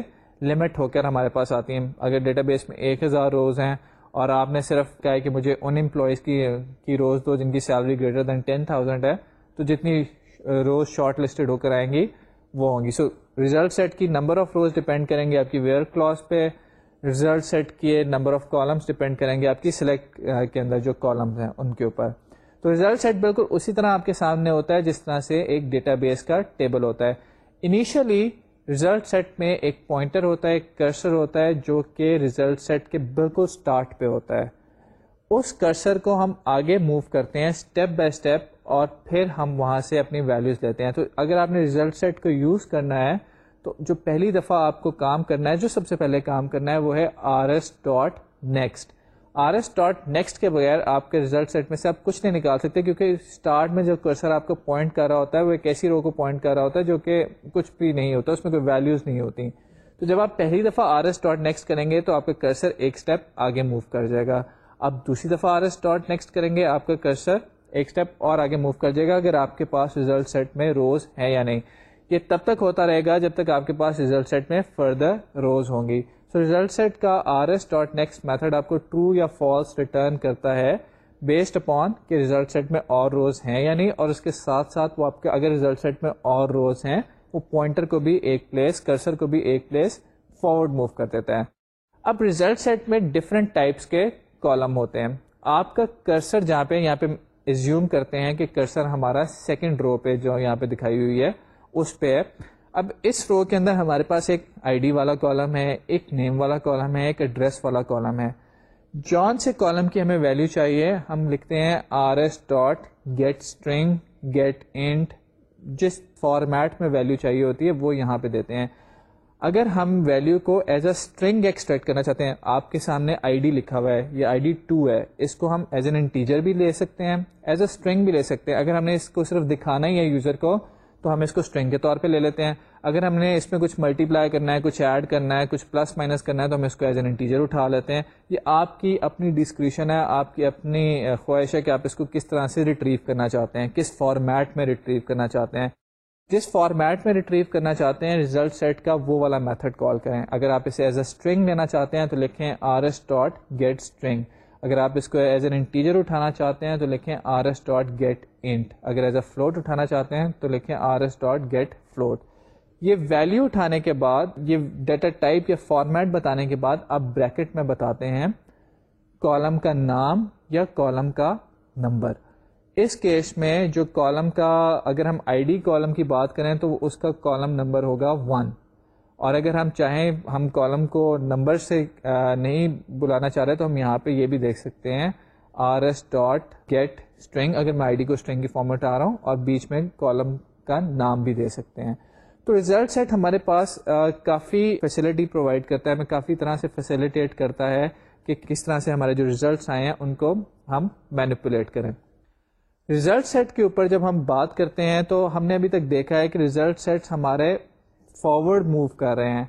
لمٹ ہو کر ہمارے پاس آتی ہیں اگر ڈیٹا بیس میں ایک ہزار روز ہیں اور آپ نے صرف کہا ہے کہ مجھے ان امپلائیز کی کی روز دو جن کی salary greater than ten thousand ہے تو جتنی روز شارٹ لسٹڈ ہو کر آئیں گی وہ ہوں گی سو ریزلٹ سیٹ کی نمبر آف روز ڈیپینڈ کریں گے آپ کی ویئر کلاس پہ ریزلٹ سیٹ کیے نمبر آف کالمس ڈیپینڈ کریں گے آپ کی سلیکٹ کے اندر جو کالمس ہیں ان کے اوپر تو ریزلٹ سیٹ بالکل اسی طرح آپ کے سامنے ہوتا ہے جس طرح سے ایک ڈیٹا بیس کا ٹیبل ہوتا ہے انیشلی ریزلٹ سیٹ میں ایک پوائنٹر ہوتا ہے ایک کرسر ہوتا ہے جو کہ ریزلٹ سیٹ کے بالکل اسٹارٹ پہ ہوتا ہے اس کرسر کو ہم آگے موو کرتے ہیں اسٹیپ بائی اسٹیپ اور پھر ہم وہاں سے اپنی ویلیوز لیتے ہیں تو اگر آپ نے ریزلٹ سیٹ کو یوز کرنا ہے تو جو پہلی دفعہ آپ کو کام کرنا ہے جو سب سے پہلے کام کرنا ہے وہ ہے R S dot next R S dot next کے بغیر آپ کے ریزلٹ سیٹ میں سے آپ کچھ نہیں نکال سکتے کیونکہ اسٹارٹ میں جو کرسر آپ کو پوائنٹ کر رہا ہوتا ہے وہ ایک ایسی رو کو پوائنٹ کر رہا ہوتا ہے جو کہ کچھ بھی نہیں ہوتا اس میں کوئی ویلیوز نہیں ہوتی تو جب آپ پہلی دفعہ آر ایس ڈاٹ نیکسٹ کریں گے تو آپ کا کرسر ایک اسٹیپ آگے موو کر جائے گا آپ دوسری دفعہ آر ایس ڈاٹ نیکسٹ کریں گے آپ کا کرسر ایک اسٹیپ اور آگے موو کر جائے گا اگر آپ کے پاس ریزلٹ سیٹ میں روز ہے یا نہیں یہ تب تک ہوتا رہے گا جب تک آپ کے پاس ریزلٹ سیٹ میں فردر روز ہوں گی ریزلٹ سیٹ کا R S dot next method آپ کو ٹرو یا فالس ریٹرن کرتا ہے بیسڈ اپون کہ ریزلٹ سیٹ میں اور روز ہیں یا نہیں اور اس کے ساتھ ساتھ وہ آپ کے اگر ریزلٹ سیٹ میں اور روز ہیں وہ پوائنٹر کو بھی ایک پلیس کرسر کو بھی ایک پلیس فارورڈ موو کر دیتا ہے اب ریزلٹ سیٹ میں ڈفرینٹ ٹائپس کے کالم ہوتے ہیں آپ کا کرسر جہاں پہ یہاں پہ ایزیوم کرتے ہیں کہ کرسر ہمارا سیکنڈ رو پہ جو یہاں پہ دکھائی ہوئی ہے اس پہ اب اس رو کے اندر ہمارے پاس ایک آئی ڈی والا کالم ہے ایک نیم والا کالم ہے ایک ایڈریس والا کالم ہے جون سے کالم کی ہمیں ویلیو چاہیے ہم لکھتے ہیں R S dot get string get int جس فارمیٹ میں ویلیو چاہیے ہوتی ہے وہ یہاں پہ دیتے ہیں اگر ہم ویلیو کو ایز اے اسٹرنگ ایکسٹریکٹ کرنا چاہتے ہیں آپ کے سامنے آئی ڈی لکھا ہوا ہے یا آئی ڈی ٹو ہے اس کو ہم ایز این انٹیجر بھی لے سکتے ہیں ایز اے اسٹرنگ بھی لے سکتے ہیں اگر ہم نے اس کو صرف دکھانا ہی ہے یوزر کو تو ہم اس کو اسٹرنگ کے طور پہ لے لیتے ہیں اگر ہم نے اس میں کچھ ملٹی پلائی کرنا ہے کچھ ایڈ کرنا ہے کچھ پلس مائنس کرنا ہے تو ہم اس کو ایز این انٹیجر اٹھا لیتے ہیں یہ آپ کی اپنی ڈسکریشن ہے آپ کی اپنی خواہش ہے کہ آپ اس کو کس طرح سے ریٹریو کرنا چاہتے ہیں کس فارمیٹ میں ریٹریو کرنا چاہتے ہیں جس فارمیٹ میں ریٹریو کرنا چاہتے ہیں ریزلٹ سیٹ کا وہ والا میتھڈ کال کریں اگر آپ اسے ایز اے اسٹرنگ لینا چاہتے ہیں تو لکھیں R S dot get string اگر آپ اس کو ایز این انٹیجر اٹھانا چاہتے ہیں تو لکھیں R S dot get int اگر ایز اے فلوٹ اٹھانا چاہتے ہیں تو لکھیں R S dot get float یہ ویلیو اٹھانے کے بعد یہ ڈیٹا ٹائپ یا فارمیٹ بتانے کے بعد آپ بریکٹ میں بتاتے ہیں کالم کا نام یا کالم کا نمبر اس کیس میں جو کالم کا اگر ہم آئی ڈی کالم کی بات کریں تو اس کا کالم نمبر ہوگا ون اور اگر ہم چاہیں ہم کالم کو نمبر سے نہیں بلانا چاہ رہے تو ہم یہاں پہ یہ بھی دیکھ سکتے ہیں R S dot get string اگر میں آئی ڈی کو اسٹرینگ کی فارمیٹ آ رہا ہوں اور بیچ میں کالم کا نام بھی دے سکتے ہیں تو ریزلٹ سیٹ ہمارے پاس کافی فیسلٹی پرووائڈ کرتا ہے ہمیں کافی طرح سے فیسلٹیٹ کرتا ہے کہ کس طرح سے ہمارے جو ریزلٹس آئے ہیں ان کو ہم مینپولیٹ کریں ریزلٹ سیٹ کے اوپر جب ہم بات کرتے ہیں تو ہم نے ابھی تک دیکھا ہے کہ ریزلٹ سیٹس ہمارے فارورڈ موو کر رہے ہیں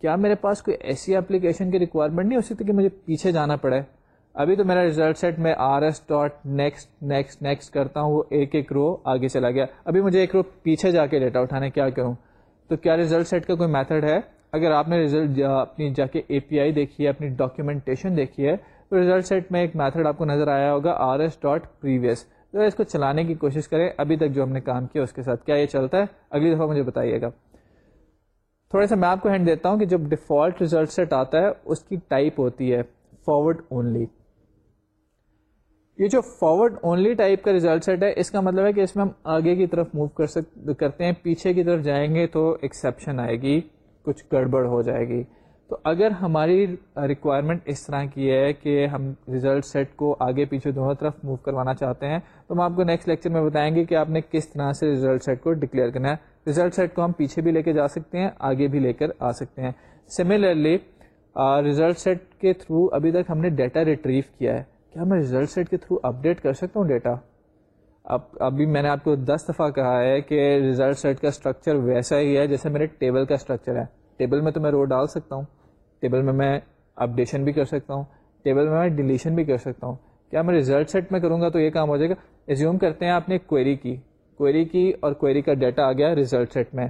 کیا میرے پاس کوئی ایسی اپلیکیشن کی ریکوائرمنٹ نہیں ہو سکتی کہ مجھے پیچھے جانا پڑے ابھی تو میرا ریزلٹ سیٹ میں R S dot next next next کرتا ہوں وہ ایک ایک رو آگے چلا گیا ابھی مجھے ایک رو پیچھے جا کے ڈیٹا اٹھانے کیا کروں تو کیا ریزلٹ سیٹ کا کوئی میتھڈ ہے اگر آپ نے ریزلٹ جا کے اے پی آئی دیکھی ہے اپنی ڈاکیومنٹیشن دیکھی ہے تو ریزلٹ سیٹ میں ایک میتھڈ آپ کو نظر آیا ہوگا آر ایس ڈاٹ پریویس اس کو چلانے کی کوشش کریں ابھی تک جو ہم نے کام کیا اس کے ساتھ کیا یہ چلتا ہے اگلی دفعہ مجھے بتائیے گا تھوڑا سا میں آپ کو ہینڈ دیتا ہوں کہ جب ڈیفالٹ ریزلٹ سیٹ آتا ہے اس کی ٹائپ ہوتی ہے فارورڈ اونلی یہ جو فارورڈ اونلی ٹائپ کا ریزلٹ سیٹ ہے اس کا مطلب ہے کہ اس میں ہم آگے کی طرف موو کر سک کرتے ہیں پیچھے کی طرف جائیں گے تو ایکسیپشن آئے گی کچھ گڑبڑ ہو جائے گی تو اگر ہماری ریکوائرمنٹ اس طرح کی ہے کہ ہم ریزلٹ سیٹ کو آگے پیچھے دونوں طرف موو کروانا چاہتے ہیں تو ہم آپ کو نیکسٹ لیکچر میں بتائیں گے کہ آپ نے کس طرح سے ریزلٹ سیٹ کو ڈکلیئر کرنا ہے ریزلٹ سیٹ کو ہم پیچھے بھی لے کے جا سکتے ہیں آگے بھی لے کر آ سکتے ہیں سملرلی ریزلٹ سیٹ کے تھرو ابھی تک ہم نے ڈیٹا ریٹریو کیا ہے کیا میں ریزلٹ سیٹ کے تھرو اپڈیٹ کر سکتا ہوں ڈیٹا اب ابھی میں نے آپ کو دس دفعہ کہا ہے کہ ریزلٹ سیٹ کا اسٹرکچر ویسا ہی ہے جیسے میرے ٹیبل کا اسٹرکچر ہے ٹیبل میں تو میں رو ڈال سکتا ہوں ٹیبل میں میں اپڈیشن بھی کر سکتا ہوں ٹیبل میں میں ڈیلیشن بھی کر سکتا ہوں کیا میں ریزلٹ سیٹ میں کروں گا تو یہ کام ہو جائے گا ایزیوم کرتے ہیں آپ نے کوئری کی کوئری کی اور کوئری کا ڈیٹا آ گیا ریزلٹ سیٹ میں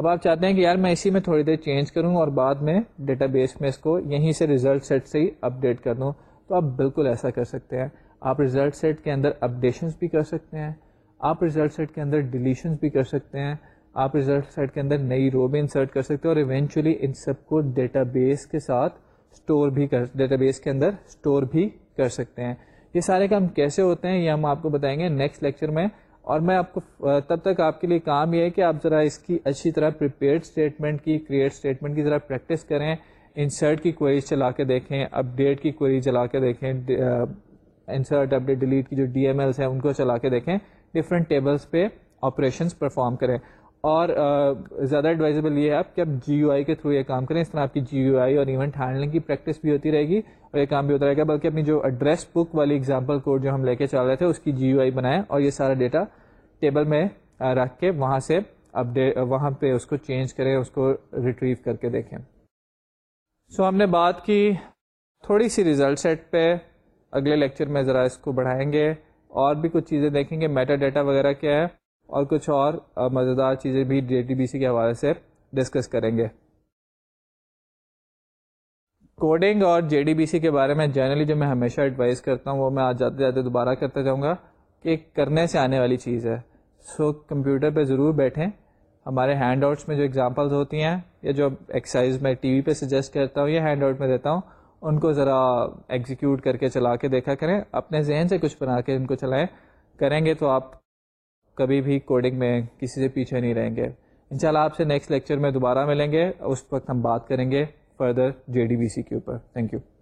اب آپ چاہتے ہیں کہ یار میں اسی میں تھوڑی دیر چینج کروں اور بعد میں ڈیٹا بیس میں اس کو یہیں سے ریزلٹ سیٹ سے ہی اپ ڈیٹ کر دوں تو آپ بالکل ایسا کر سکتے ہیں آپ ریزلٹ سیٹ کے اندر اپڈیشنس بھی کر سکتے ہیں آپ ریزلٹ سیٹ کے اندر ڈیلیشنس بھی کر سکتے ہیں آپ ریزلٹ سیٹ کے اندر نئی رو بھی انسرٹ کر سکتے ہیں اور ایونچولی ان سب کو ڈیٹا بیس کے ساتھ اسٹور بھی کر ڈیٹا بیس کے اندر اسٹور بھی کر سکتے ہیں یہ سارے کام کیسے ہوتے ہیں یہ ہم آپ کو بتائیں گے نیکسٹ لیکچر میں اور میں آپ کو تب تک آپ کے لیے کام یہ ہے کہ آپ ذرا اس کی اچھی طرح پریپیئرڈ اسٹیٹمنٹ کی کریٹ اسٹیٹمنٹ کی ذرا پریکٹس کریں انسرٹ کی کوئریز چلا کے دیکھیں اپ ڈیٹ کی کوئریز چلا کے دیکھیں انسرٹ اپ ڈیٹ ڈیلیٹ کی جو ڈی ایم ایلس ہیں ان کو چلا کے دیکھیں ڈفرینٹ ٹیبلس پہ آپریشنس پرفارم کریں اور زیادہ ایڈوائزیبل یہ ہے آپ کہ آپ جی یو آئی کے تھرو یہ کام کریں اس طرح آپ کی جی یو آئی اور ایونٹ ہینڈلنگ کی پریکٹس بھی ہوتی رہے گی اور یہ کام بھی ہوتا رہے گا بلکہ اپنی جو ایڈریس بک والی ایگزامپل کوڈ جو ہم لے کے چل رہے تھے اس کی جی یو آئی بنائیں اور یہ سارا ڈیٹا ٹیبل میں رکھ کے وہاں سے اپڈیٹ وہاں پہ اس کو چینج کریں اس کو ریٹریو کر کے دیکھیں سو ہم نے بات کی تھوڑی سی ریزلٹ سیٹ پہ اگلے لیکچر میں ذرا اس کو بڑھائیں گے اور بھی کچھ چیزیں دیکھیں گے میٹا ڈیٹا وغیرہ کیا ہے اور کچھ اور مزیدار چیزیں بھی ڈی بی سی کے حوالے سے ڈسکس کریں گے کوڈنگ اور جے ڈی بی سی کے بارے میں جنرلی جو میں ہمیشہ ایڈوائز کرتا ہوں وہ میں آج جاتے جاتے دوبارہ کرتا جاؤں گا کہ کرنے سے آنے والی چیز ہے سو کمپیوٹر پہ ضرور بیٹھیں ہمارے ہینڈ آؤٹس میں جو ایگزامپلز ہوتی ہیں یا جو ایکسرسائز میں ٹی وی پہ سجیسٹ کرتا ہوں یا ہینڈ آؤٹ میں دیتا ہوں ان کو ذرا ایگزیکیوٹ کر کے چلا کے دیکھا کریں اپنے ذہن سے کچھ بنا کے ان کو چلائیں کریں گے تو آپ کبھی بھی کوڈنگ میں کسی سے پیچھے نہیں رہیں گے ان شاء آپ سے نیکسٹ لیکچر میں دوبارہ ملیں گے اس وقت ہم بات کریں گے further J D B C کے اوپر تھینک یو